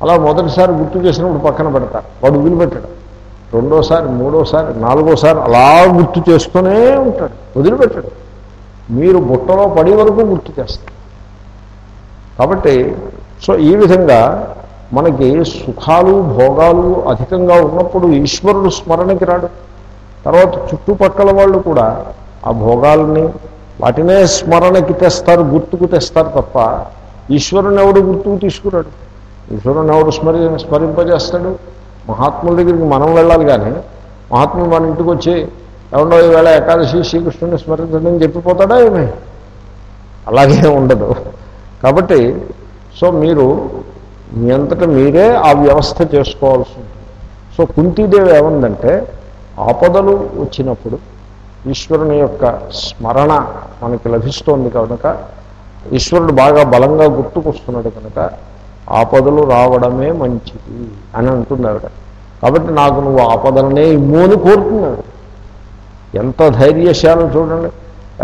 అలా మొదటిసారి గుర్తు చేసినప్పుడు పక్కన పెడతారు. వాడు వదిలిపెట్టడం. రెండోసారి మూడోసారి నాలుగోసారి అలా గుర్తు చేస్తూనే ఉంటాడు. వదిలిపెట్టడు. మీరు బుట్టలో పడి వరకు గుర్తు చేస్తారు. కాబట్టి సో ఈ విధంగా మనకి సుఖాలు భోగాలు అధికంగా ఉన్నప్పుడు ఈశ్వరుడు స్మరణకి రాడు. తర్వాత చుట్టుపక్కల వాళ్ళు కూడా ఆ భోగాలని వాటినే స్మరణకి తెస్తారు గుర్తుకు తెస్తారు తప్ప ఈశ్వరుని ఎవడు గుర్తుకు తీసుకురాడు? ఈశ్వరుని ఎవడు స్మరి స్మరింపజేస్తాడు? మహాత్ముల దగ్గరికి మనం వెళ్ళాలి కానీ మహాత్ములు మన ఇంటికి వచ్చి ఎవడో ఈవేళ ఏకాదశి శ్రీకృష్ణుని స్మరించండి అని చెప్పిపోతాడా ఏమి? అలాగే ఉండదు. కాబట్టి సో మీరు మీ అంతటా మీరే ఆ వ్యవస్థ చేసుకోవాల్సి ఉంటుంది. సో కుంతీదేవి ఏమందంటే ఆపదలు వచ్చినప్పుడు ఈశ్వరుని యొక్క స్మరణ మనకి లభిస్తోంది కనుక ఈశ్వరుడు బాగా బలంగా గుర్తుకొస్తున్నాడు కనుక ఆపదలు రావడమే మంచిది అని అంటుంది ఆవిడ కాబట్టి నాకు నువ్వు ఆపదలనే ఇమ్ము అని కోరుతున్నాడు. ఎంత ధైర్యశాలం చూడండి.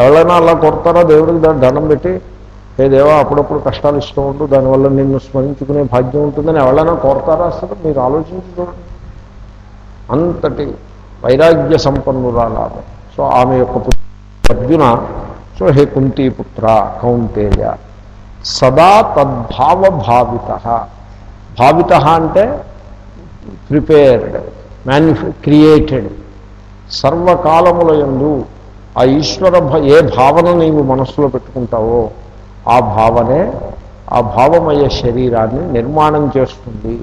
ఎవరైనా అలా కొడతారో దేవుడికి దాన్ని దండం పెట్టి ఏ దేవా అప్పుడప్పుడు కష్టాలు ఇస్తూ ఉంటూ దానివల్ల నిన్ను స్మరించుకునే భాగ్యం ఉంటుందని ఎవరైనా కోరతారా అసలు? మీరు ఆలోచించి చూడండి. అంతటి వైరాగ్య సంపన్నురాలు సో ఆమె యొక్క అర్జున సో హే కుంతీపుత్ర కౌంతేయ సదా తద్భావ భావిత భావిత అంటే ప్రిపేర్డ్ మ్యాన్యుఫ్యా క్రియేటెడ్ సర్వకాలముల ఎందు ఆ ఈశ్వర భ ఏ భావన నీవు మనస్సులో పెట్టుకుంటావో ఆ భావనే ఆ భావమయ శరీరాన్ని నిర్మాణం చేస్తుంది.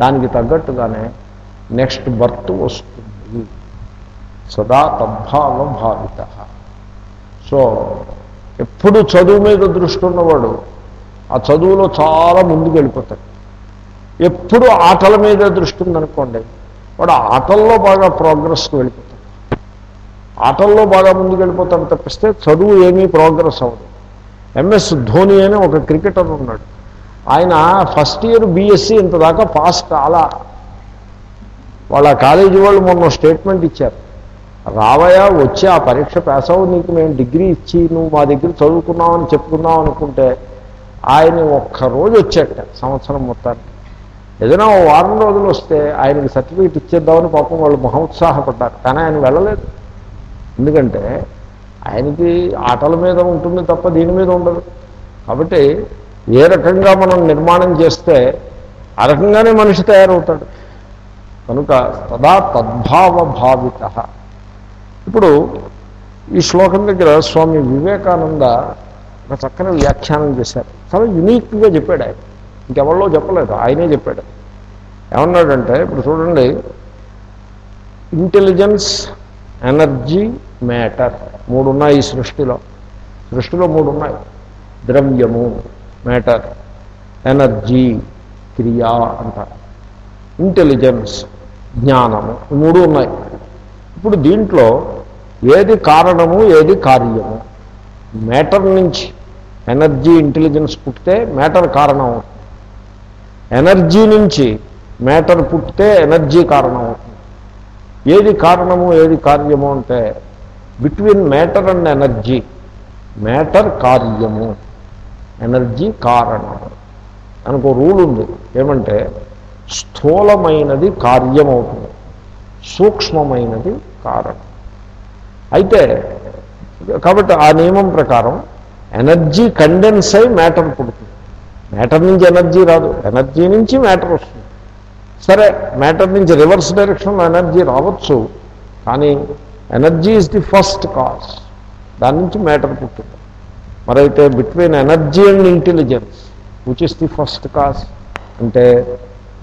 దానికి తగ్గట్టుగానే నెక్స్ట్ బర్త్ వస్తుంది. సదా తద్భావ భావిత సో ఎప్పుడు చదువు మీద దృష్టి ఉన్నవాడు ఆ చదువులో చాలా ముందుకు వెళ్ళిపోతాడు ఎప్పుడు ఆటల మీద దృష్టి ఉందనుకోండి వాడు ఆటల్లో బాగా ప్రోగ్రెస్కి వెళ్ళిపోతాడు. ఆటల్లో బాగా ముందుకు వెళ్ళిపోతాడు తప్పిస్తే చదువు ఏమీ ప్రోగ్రెస్ అవ్వదు. ఎంఎస్ ధోని అని ఒక క్రికెటర్ ఉన్నాడు. ఆయన ఫస్ట్ ఇయర్ బీఎస్సీ ఇంత దాకా పాస్ కాలా. వాళ్ళ కాలేజీ వాళ్ళు మొన్న స్టేట్మెంట్ ఇచ్చారు. రావయ్యా వచ్చి ఆ పరీక్ష పాస్ అవ్వు నీకు మేము డిగ్రీ ఇచ్చి నువ్వు మా దగ్గర చదువుకున్నావని చెప్పుకుందాం అనుకుంటే ఆయన ఒక్కరోజు వచ్చాట సంవత్సరం మొత్తానికి. ఏదైనా ఓ వారం రోజులు వస్తే ఆయనకి సర్టిఫికేట్ ఇచ్చేద్దామని పాపం వాళ్ళు మహోత్సాహపడ్డారు కానీ ఆయన వెళ్ళలేదు. ఎందుకంటే ఆయనకి ఆటల మీద ఉంటుంది తప్ప దీని మీద ఉండదు. కాబట్టి ఏ రకంగా మనం నిర్మాణం చేస్తే ఆ రకంగానే మనిషి తయారవుతాడు. కనుక తదా తద్భావ భావిత ఇప్పుడు ఈ శ్లోకం దగ్గర స్వామి వివేకానంద ఒక చక్కని వ్యాఖ్యానం చేశారు. చాలా యునీక్గా చెప్పాడు ఆయన. ఇంకెవరిలో చెప్పలేదు ఆయనే చెప్పాడు. ఏమన్నాడంటే ఇప్పుడు చూడండి ఇంటెలిజెన్స్ ఎనర్జీ మ్యాటర్ మూడు ఉన్నాయి ఈ సృష్టిలో. సృష్టిలో మూడు ఉన్నాయి ద్రవ్యము మ్యాటర్ ఎనర్జీ క్రియ అంటారు. ఇంటెలిజెన్స్ జ్ఞానము ఈ మూడు ఉన్నాయి. ఇప్పుడు దీంట్లో ఏది కారణము ఏది కార్యము. మ్యాటర్ నుంచి ఎనర్జీ ఇంటెలిజెన్స్ పుట్టితే మ్యాటర్ కారణం. అవుతుంది ఎనర్జీ నుంచి మ్యాటర్ పుట్టితే ఎనర్జీ కారణం. అవుతుంది ఏది కారణము ఏది కార్యము అంటే between matter and energy. Matter కార్యము. ఎనర్జీ కారణము మనకు రూల్ ఉంది. ఏమంటే స్థూలమైనది కార్యమవుతుంది. సూక్ష్మమైనది కారణం. అయితే కాబట్టి ఆ నియమం ప్రకారం ఎనర్జీ కండెన్స్ అయి మ్యాటర్ పుడుతుంది. మ్యాటర్ నుంచి ఎనర్జీ రాదు. ఎనర్జీ నుంచి మ్యాటర్ వస్తుంది. సరే మ్యాటర్ నుంచి రివర్స్ డైరెక్షన్లో ఎనర్జీ రావచ్చు కానీ energy is the first cause. దాని నుంచి మ్యాటర్ పుట్టింది మరైతే between energy and intelligence which is the first cause అంటే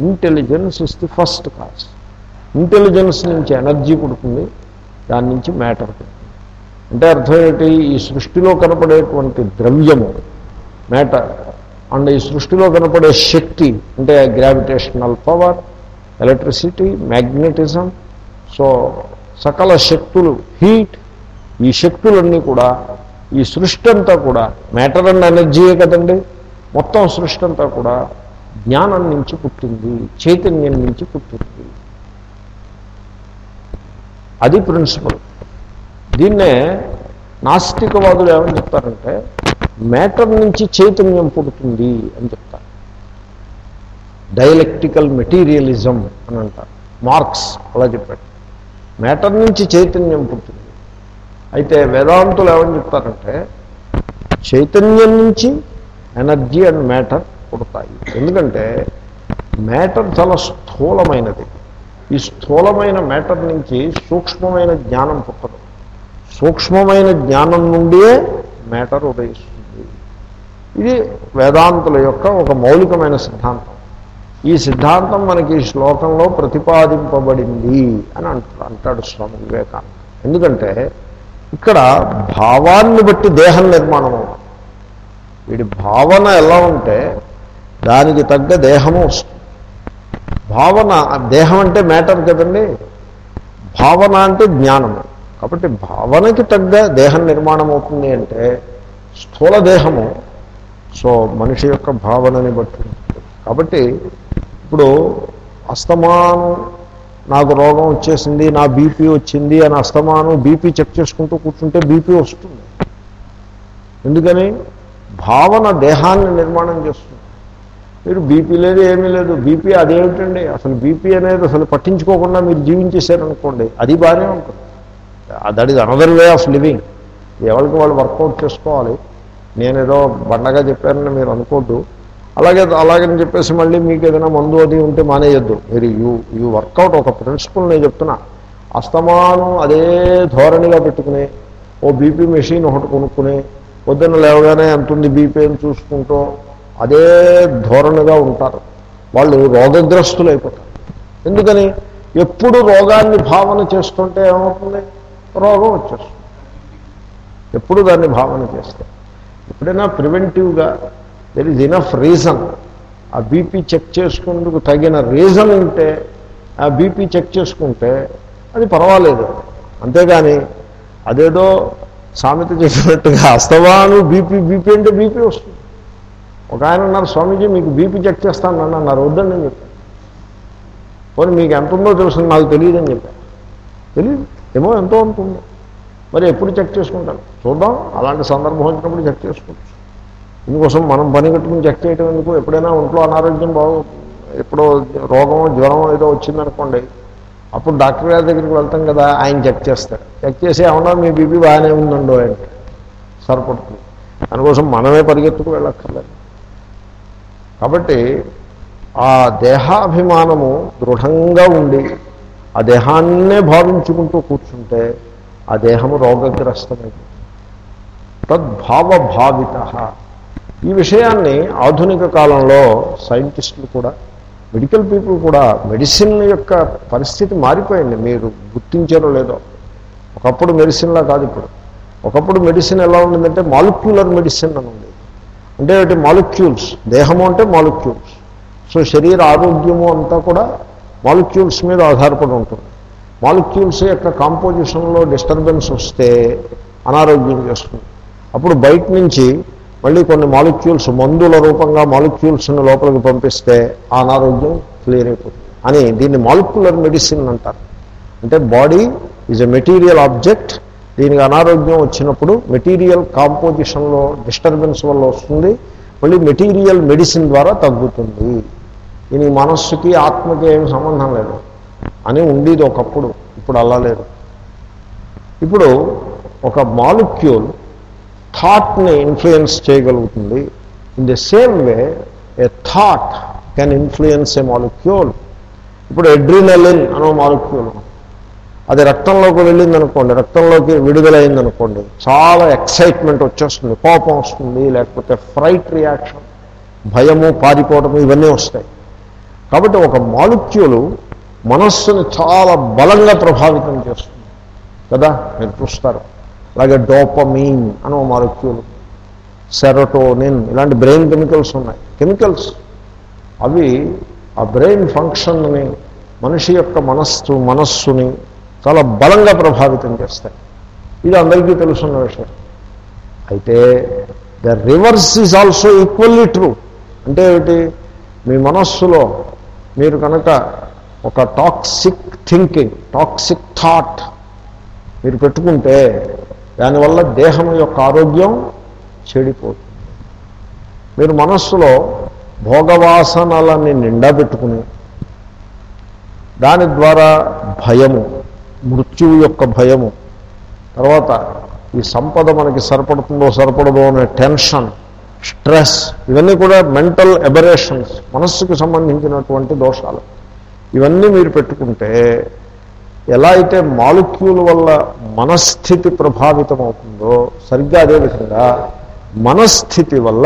intelligence is the first cause intelligence నుంచి ఎనర్జీ పుడుతుంది దాని నుంచి మ్యాటర్. అంటే అర్థం ఏంటి ఈ సృష్టిలో కనపడేటువంటి ద్రవ్యము మ్యాటర్ అండ్ ఈ సృష్టిలో కనపడే శక్తి అంటే gravitational power electricity magnetism so సకల శక్తులు హీట్ ఈ శక్తులన్నీ కూడా ఈ సృష్టి అంతా కూడా మ్యాటర్ అండ్ ఎనర్జీయే కదండి? మొత్తం సృష్టి అంతా కూడా జ్ఞానం నుంచి పుట్టింది చైతన్యం నుంచి పుట్టింది. అది ప్రిన్సిపల్ దీన్నే నాస్తికవాదులు ఏమని చెప్తారంటే మ్యాటర్ నుంచి చైతన్యం పుడుతుంది అని చెప్తారు. డైలెక్టికల్ మెటీరియలిజం అని అంటారు. మార్క్స్ అలా చెప్పాడు. మ్యాటర్ నుంచి చైతన్యం పుడుతుంది. అయితే వేదాంతులు ఏమని చెప్తారంటే చైతన్యం నుంచి ఎనర్జీ అండ్ మ్యాటర్ పుడతాయి. ఎందుకంటే మ్యాటర్ చాలా స్థూలమైనది. ఈ స్థూలమైన మ్యాటర్ నుంచి సూక్ష్మమైన జ్ఞానం పుట్టదు. సూక్ష్మమైన జ్ఞానం నుండియే మ్యాటర్ ఉదయిస్తుంది. ఇది వేదాంతుల యొక్క ఒక మౌలికమైన సిద్ధాంతం. ఈ సిద్ధాంతం మనకి ఈ శ్లోకంలో ప్రతిపాదింపబడింది అని అంటాడు అంటాడు స్వామి వివేకానంద. ఎందుకంటే ఇక్కడ భావాన్ని బట్టి దేహం నిర్మాణం అవుతుంది వీడి భావన ఎలా ఉంటే దానికి తగ్గ దేహము వస్తుంది. భావన దేహం అంటే మ్యాటర్ కదండి? భావన అంటే జ్ఞానము కాబట్టి భావనకి తగ్గ దేహం నిర్మాణం అవుతుంది అంటే స్థూల దేహము సో మనిషి యొక్క భావనని బట్టి కాబట్టి ఇప్పుడు అస్తమానం నాకు రోగం వచ్చేసింది నా బీపీ వచ్చింది అని అస్తమానం బీపీ చెక్ చేసుకుంటూ కూర్చుంటే బీపీ వస్తుంది. ఎందుకని? భావన దేహాన్ని నిర్మాణం చేస్తుంది. మీరు బీపీ లేదు ఏమీ లేదు. బీపీ అదేమిటండి? అసలు బీపీ అనేది అసలు పట్టించుకోకుండా మీరు జీవించేశారనుకోండి అది బాగానే ఉంటుంది. That is another way of living ఎవరికి వాళ్ళు వర్కౌట్ చేసుకోవాలి? నేనేదో బండగా చెప్పానని మీరు అనుకోద్దు. అలాగే అలాగని చెప్పేసి మళ్ళీ మీకు ఏదైనా మందు అది ఉంటే మానేయద్దు. మీరు యూ యూ వర్కౌట్ ఒక ప్రిన్సిపల్ నేను చెప్తున్నా. అస్తమానం అదే ధోరణిగా పెట్టుకుని ఓ బీపీ మెషిన్ ఒకటి కొనుక్కుని పొద్దున్న లేవగానే ఎంత ఉంది బీపీ అని చూసుకుంటూ అదే ధోరణిగా ఉంటారు. వాళ్ళు రోగగ్రస్తులు అయిపోతారు ఎందుకని? ఎప్పుడు రోగాన్ని భావన చేస్తుంటే ఏమవుతుంది? రోగం వచ్చేస్తుంది. ఎప్పుడు దాన్ని భావన చేస్తే? ఎప్పుడైనా ప్రివెంటివ్గా దెర్ ఈజ్ ఇనఫ్ రీజన్ ఆ బీపీ చెక్ చేసుకుందుకు తగిన రీజన్ ఉంటే ఆ బీపీ చెక్ చేసుకుంటే అది పర్వాలేదు. అంతేగాని అదేదో సామెత చేసినట్టుగా అస్తవాను బీపీ బీపీ అంటే బీపీ వస్తుంది. ఒక ఆయన అన్నారు స్వామీజీ మీకు బీపీ చెక్ చేస్తాను నన్ను అన్నారు. వద్దండి అని చెప్పాను పోనీ మీకు ఎంత ఉందో తెలుసు నాకు తెలియదని చెప్పాను తెలియదు ఏమో ఎంతో ఉంటుంది మరి ఎప్పుడు చెక్ చేసుకుంటాను చూద్దాం. అలాంటి సందర్భం వచ్చినప్పుడు చెక్ చేసుకోవచ్చు. ఇందుకోసం మనం పని కట్టుకుని చెక్ చేయటం ఎందుకు? ఎప్పుడైనా ఒంట్లో అనారోగ్యం బాగు ఎప్పుడో రోగం జ్వరం ఏదో వచ్చిందనుకోండి అప్పుడు డాక్టర్ గారి దగ్గరికి వెళ్తాం కదా ఆయన చెక్ చేస్తాడు చెక్ చేసి ఏమన్నా మీ బీపీ బాగానే ఉందండో అంటే సరిపడుతుంది. దానికోసం మనమే పరిగెత్తుకు వెళ్ళక్కర్లేదు. కాబట్టి ఆ దేహాభిమానము దృఢంగా ఉండి ఆ దేహాన్నే భావించుకుంటూ కూర్చుంటే ఆ దేహము రోగగ్రస్తమైంది తద్భావభావిత. ఈ విషయాన్ని ఆధునిక కాలంలో సైంటిస్టులు కూడా మెడికల్ పీపుల్ కూడా మెడిసిన్ యొక్క పరిస్థితి మారిపోయింది. మీరు గుర్తించారో లేదో. ఒకప్పుడు మెడిసిన్లా కాదు ఇప్పుడు. ఒకప్పుడు మెడిసిన్ ఎలా ఉండిందంటే మాలిక్యులర్ మెడిసిన్ అని ఉంది. అంటే మాలిక్యూల్స్. దేహము అంటే మాలిక్యూల్స్. సో శరీర ఆరోగ్యము అంతా కూడా మాలిక్యూల్స్ మీద ఆధారపడి ఉంటుంది. మాలిక్యూల్స్ యొక్క కాంపోజిషన్లో డిస్టర్బెన్స్ వస్తే అనారోగ్యం చేస్తుంది. అప్పుడు బయట నుంచి మళ్ళీ కొన్ని మాలిక్యూల్స్ మందుల రూపంగా మాలిక్యూల్స్ని లోపలికి పంపిస్తే ఆ అనారోగ్యం క్లియర్ అయిపోతుంది. అని దీన్ని మాలిక్యులర్ మెడిసిన్ అంటారు. అంటే body is a material object దీనికి అనారోగ్యం వచ్చినప్పుడు మెటీరియల్ కాంపోజిషన్లో డిస్టర్బెన్స్ వల్ల వస్తుంది. మళ్ళీ మెటీరియల్ మెడిసిన్ ద్వారా తగ్గుతుంది. దీనికి మనస్సుకి ఆత్మకి ఏమి సంబంధం లేదు. అని ఉండేది ఒకప్పుడు. ఇప్పుడు అలా లేదు. ఇప్పుడు ఒక మాలిక్యూల్ థాట్ని ఇన్ఫ్లుయెన్స్ చేయగలుగుతుంది. In the same way a thought can influence a molecule. ఇప్పుడు ఎడ్రినలిన్ అనో మాలిక్యూల్ అది రక్తంలోకి వెళ్ళింది అనుకోండి రక్తంలోకి విడుదలైంది అనుకోండి చాలా ఎక్సైట్మెంట్ వచ్చేస్తుంది కోపం వస్తుంది లేకపోతే ఫ్రైట్ రియాక్షన్ భయము పారిపోవటము ఇవన్నీ వస్తాయి. కాబట్టి ఒక మాలిక్యూలు మనస్సును చాలా బలంగా ప్రభావితం చేస్తుంది. కదా? మీరు చూస్తారు. అలాగే డోపమీన్ అని ఒక మాలిక్యూలు సెరటోనిన్ ఇలాంటి బ్రెయిన్ కెమికల్స్ ఉన్నాయి. కెమికల్స్ అవి ఆ బ్రెయిన్ ఫంక్షన్ని మనిషి యొక్క మనస్సు మనస్సుని చాలా బలంగా ప్రభావితం చేస్తాయి. ఇది అందరికీ తెలుసున్న విషయం. అయితే the reverse is also equally true. అంటే ఏమిటి? మీ మనస్సులో మీరు కనుక ఒక టాక్సిక్ థింకింగ్ టాక్సిక్ థాట్ మీరు పెట్టుకుంటే దానివల్ల దేహం యొక్క ఆరోగ్యం చెడిపోతుంది. మీరు మనస్సులో భోగవాసనలని నిండా పెట్టుకుని దాని ద్వారా భయము మృత్యువు యొక్క భయము. తర్వాత ఈ సంపద మనకి సరిపడుతుందో సరిపడదో అనే టెన్షన్ స్ట్రెస్ ఇవన్నీ కూడా మెంటల్ ఎబరేషన్స్ మనస్సుకు సంబంధించినటువంటి దోషాలు. ఇవన్నీ మీరు పెట్టుకుంటే ఎలా అయితే మాలిక్యూల్ వల్ల మనస్థితి ప్రభావితం అవుతుందో సరిగ్గా అదేవిధంగా మనస్థితి వల్ల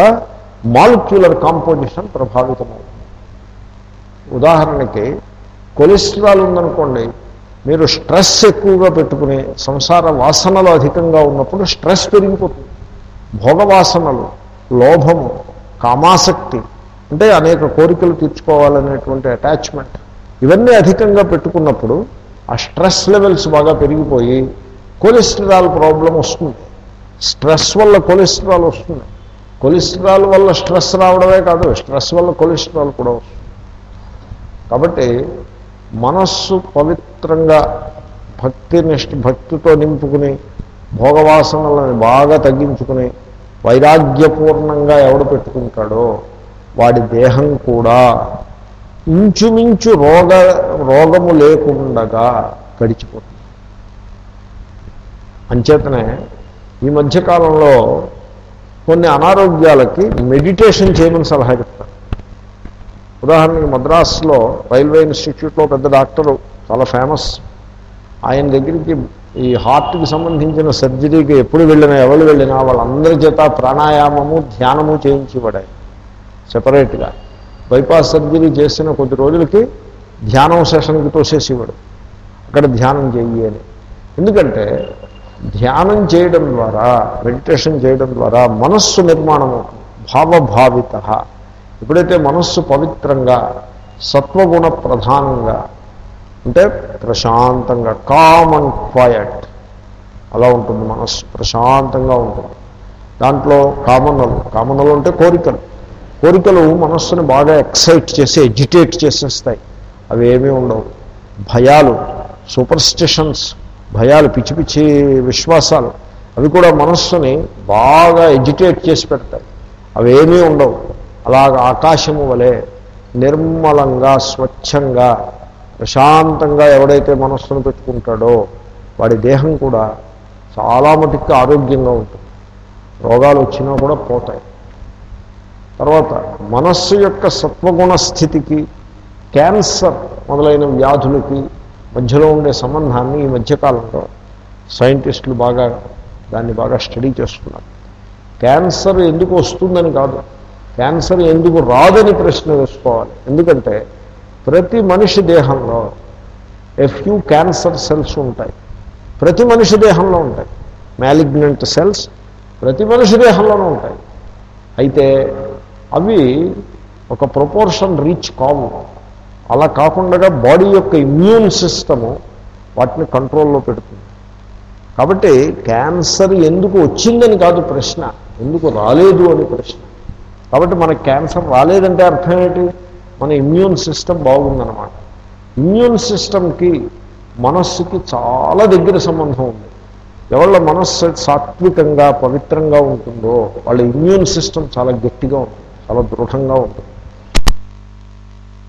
మాలిక్యులర్ కాంపోజిషన్ ప్రభావితం అవుతుంది ఉదాహరణకి కొలెస్ట్రాల్ ఉందనుకోండి మీరు స్ట్రెస్ ఎక్కువగా పెట్టుకుని సంసార వాసనలు అధికంగా ఉన్నప్పుడు స్ట్రెస్ పెరిగిపోతుంది. భోగవాసనలు లోభము కామాసక్తి అంటే అనేక కోరికలు తీర్చుకోవాలనేటువంటి అటాచ్మెంట్. ఇవన్నీ అధికంగా పెట్టుకున్నప్పుడు ఆ స్ట్రెస్ లెవెల్స్ బాగా పెరిగిపోయి కొలెస్ట్రాల్ ప్రాబ్లం వస్తుంది. స్ట్రెస్ వల్ల కొలెస్ట్రాల్ వస్తుంది. కొలెస్ట్రాల్ వల్ల స్ట్రెస్ రావడమే కాదు స్ట్రెస్ వల్ల కొలెస్ట్రాల్ కూడా వస్తుంది. కాబట్టి మనస్సు పవిత్రంగా భక్తి నిష్ఠ భక్తితో నింపుకుని భోగవాసనలను బాగా తగ్గించుకుని వైరాగ్యపూర్ణంగా ఎవడు పెట్టుకుంటాడో వాడి దేహం కూడా ఇంచుమించు రోగ రోగము లేకుండగా గడిచిపోతుంది. అంచేతనే ఈ మధ్యకాలంలో కొన్ని అనారోగ్యాలకి మెడిటేషన్ చేయమని సలహా చెప్తాను ఉదాహరణకి మద్రాసులో రైల్వే ఇన్స్టిట్యూట్లో పెద్ద డాక్టరు చాలా ఫేమస్. ఆయన దగ్గరికి ఈ హార్ట్కి సంబంధించిన సర్జరీకి ఎప్పుడు వెళ్ళినా ఎవరు వెళ్ళినా వాళ్ళందరి చేత ప్రాణాయామము ధ్యానము చేయించేవాడు సెపరేట్గా. బైపాస్ సర్జరీ చేసిన కొద్ది రోజులకి ధ్యానం సెషన్కి తోసేసేవాడు. అక్కడ ధ్యానం చేయి అని. ఎందుకంటే ధ్యానం చేయడం ద్వారా మెడిటేషన్ చేయడం ద్వారా మనస్సు నిర్మాణం అవుతుంది భావభావిత. ఎప్పుడైతే మనస్సు పవిత్రంగా సత్వగుణ ప్రధానంగా అంటే ప్రశాంతంగా కామ్ అండ్ క్వయట్ అలా ఉంటుంది మనస్సు ప్రశాంతంగా ఉంటుంది. దాంట్లో కామనలు కామనలు అంటే కోరికలు. కోరికలు మనస్సును బాగా ఎక్సైట్ చేసి ఎజిటేట్ చేసేస్తాయి. అవి ఏమీ ఉండవు. భయాలు సూపర్స్టిషన్స్ భయాలు పిచ్చి పిచ్చి విశ్వాసాలు అవి కూడా మనస్సుని బాగా ఎజిటేట్ చేసి పెడతాయి. అవి ఏమీ ఉండవు. అలాగ ఆకాశము వలె నిర్మలంగా స్వచ్ఛంగా ప్రశాంతంగా ఎవడైతే మనస్సును పెట్టుకుంటాడో వాడి దేహం కూడా చాలా మటుకు ఆరోగ్యంగా ఉంటుంది. రోగాలు వచ్చినా కూడా పోతాయి. తర్వాత మనస్సు యొక్క సత్వగుణ స్థితికి క్యాన్సర్ మొదలైన వ్యాధులకి మధ్యలో ఉండే సంబంధాన్ని ఈ మధ్యకాలంలో సైంటిస్టులు బాగా దాన్ని బాగా స్టడీ చేస్తున్నారు. క్యాన్సర్ ఎందుకు వస్తుందని కాదు. క్యాన్సర్ ఎందుకు రాదని ప్రశ్న వేసుకోవాలి. ఎందుకంటే ప్రతి మనిషి దేహంలో ఎఫ్యూ క్యాన్సర్ సెల్స్ ఉంటాయి. ప్రతి మనిషి దేహంలో ఉంటాయి. మ్యాలిగ్నెంట్ సెల్స్ ప్రతి మనిషి దేహంలోనూ ఉంటాయి. అయితే అవి ఒక ప్రపోర్షన్ రీచ్ కావు. అలా కాకుండా బాడీ యొక్క ఇమ్యూన్ సిస్టము వాటిని కంట్రోల్లో పెడుతుంది. కాబట్టి క్యాన్సర్ ఎందుకు వచ్చిందని కాదు ప్రశ్న. ఎందుకు రాలేదు అని ప్రశ్న. కాబట్టి మనకు క్యాన్సర్ రాలేదంటే అర్థం ఏంటి? మన ఇమ్యూన్ సిస్టమ్ బాగుందన్నమాట. ఇమ్యూన్ సిస్టమ్కి మనస్సుకి చాలా దగ్గర సంబంధం ఉంది. ఎవళ్ళ మనస్సు సాత్వికంగా పవిత్రంగా ఉంటుందో వాళ్ళ ఇమ్యూన్ సిస్టమ్ చాలా గట్టిగా ఉంటుంది చాలా దృఢంగా ఉంటుంది.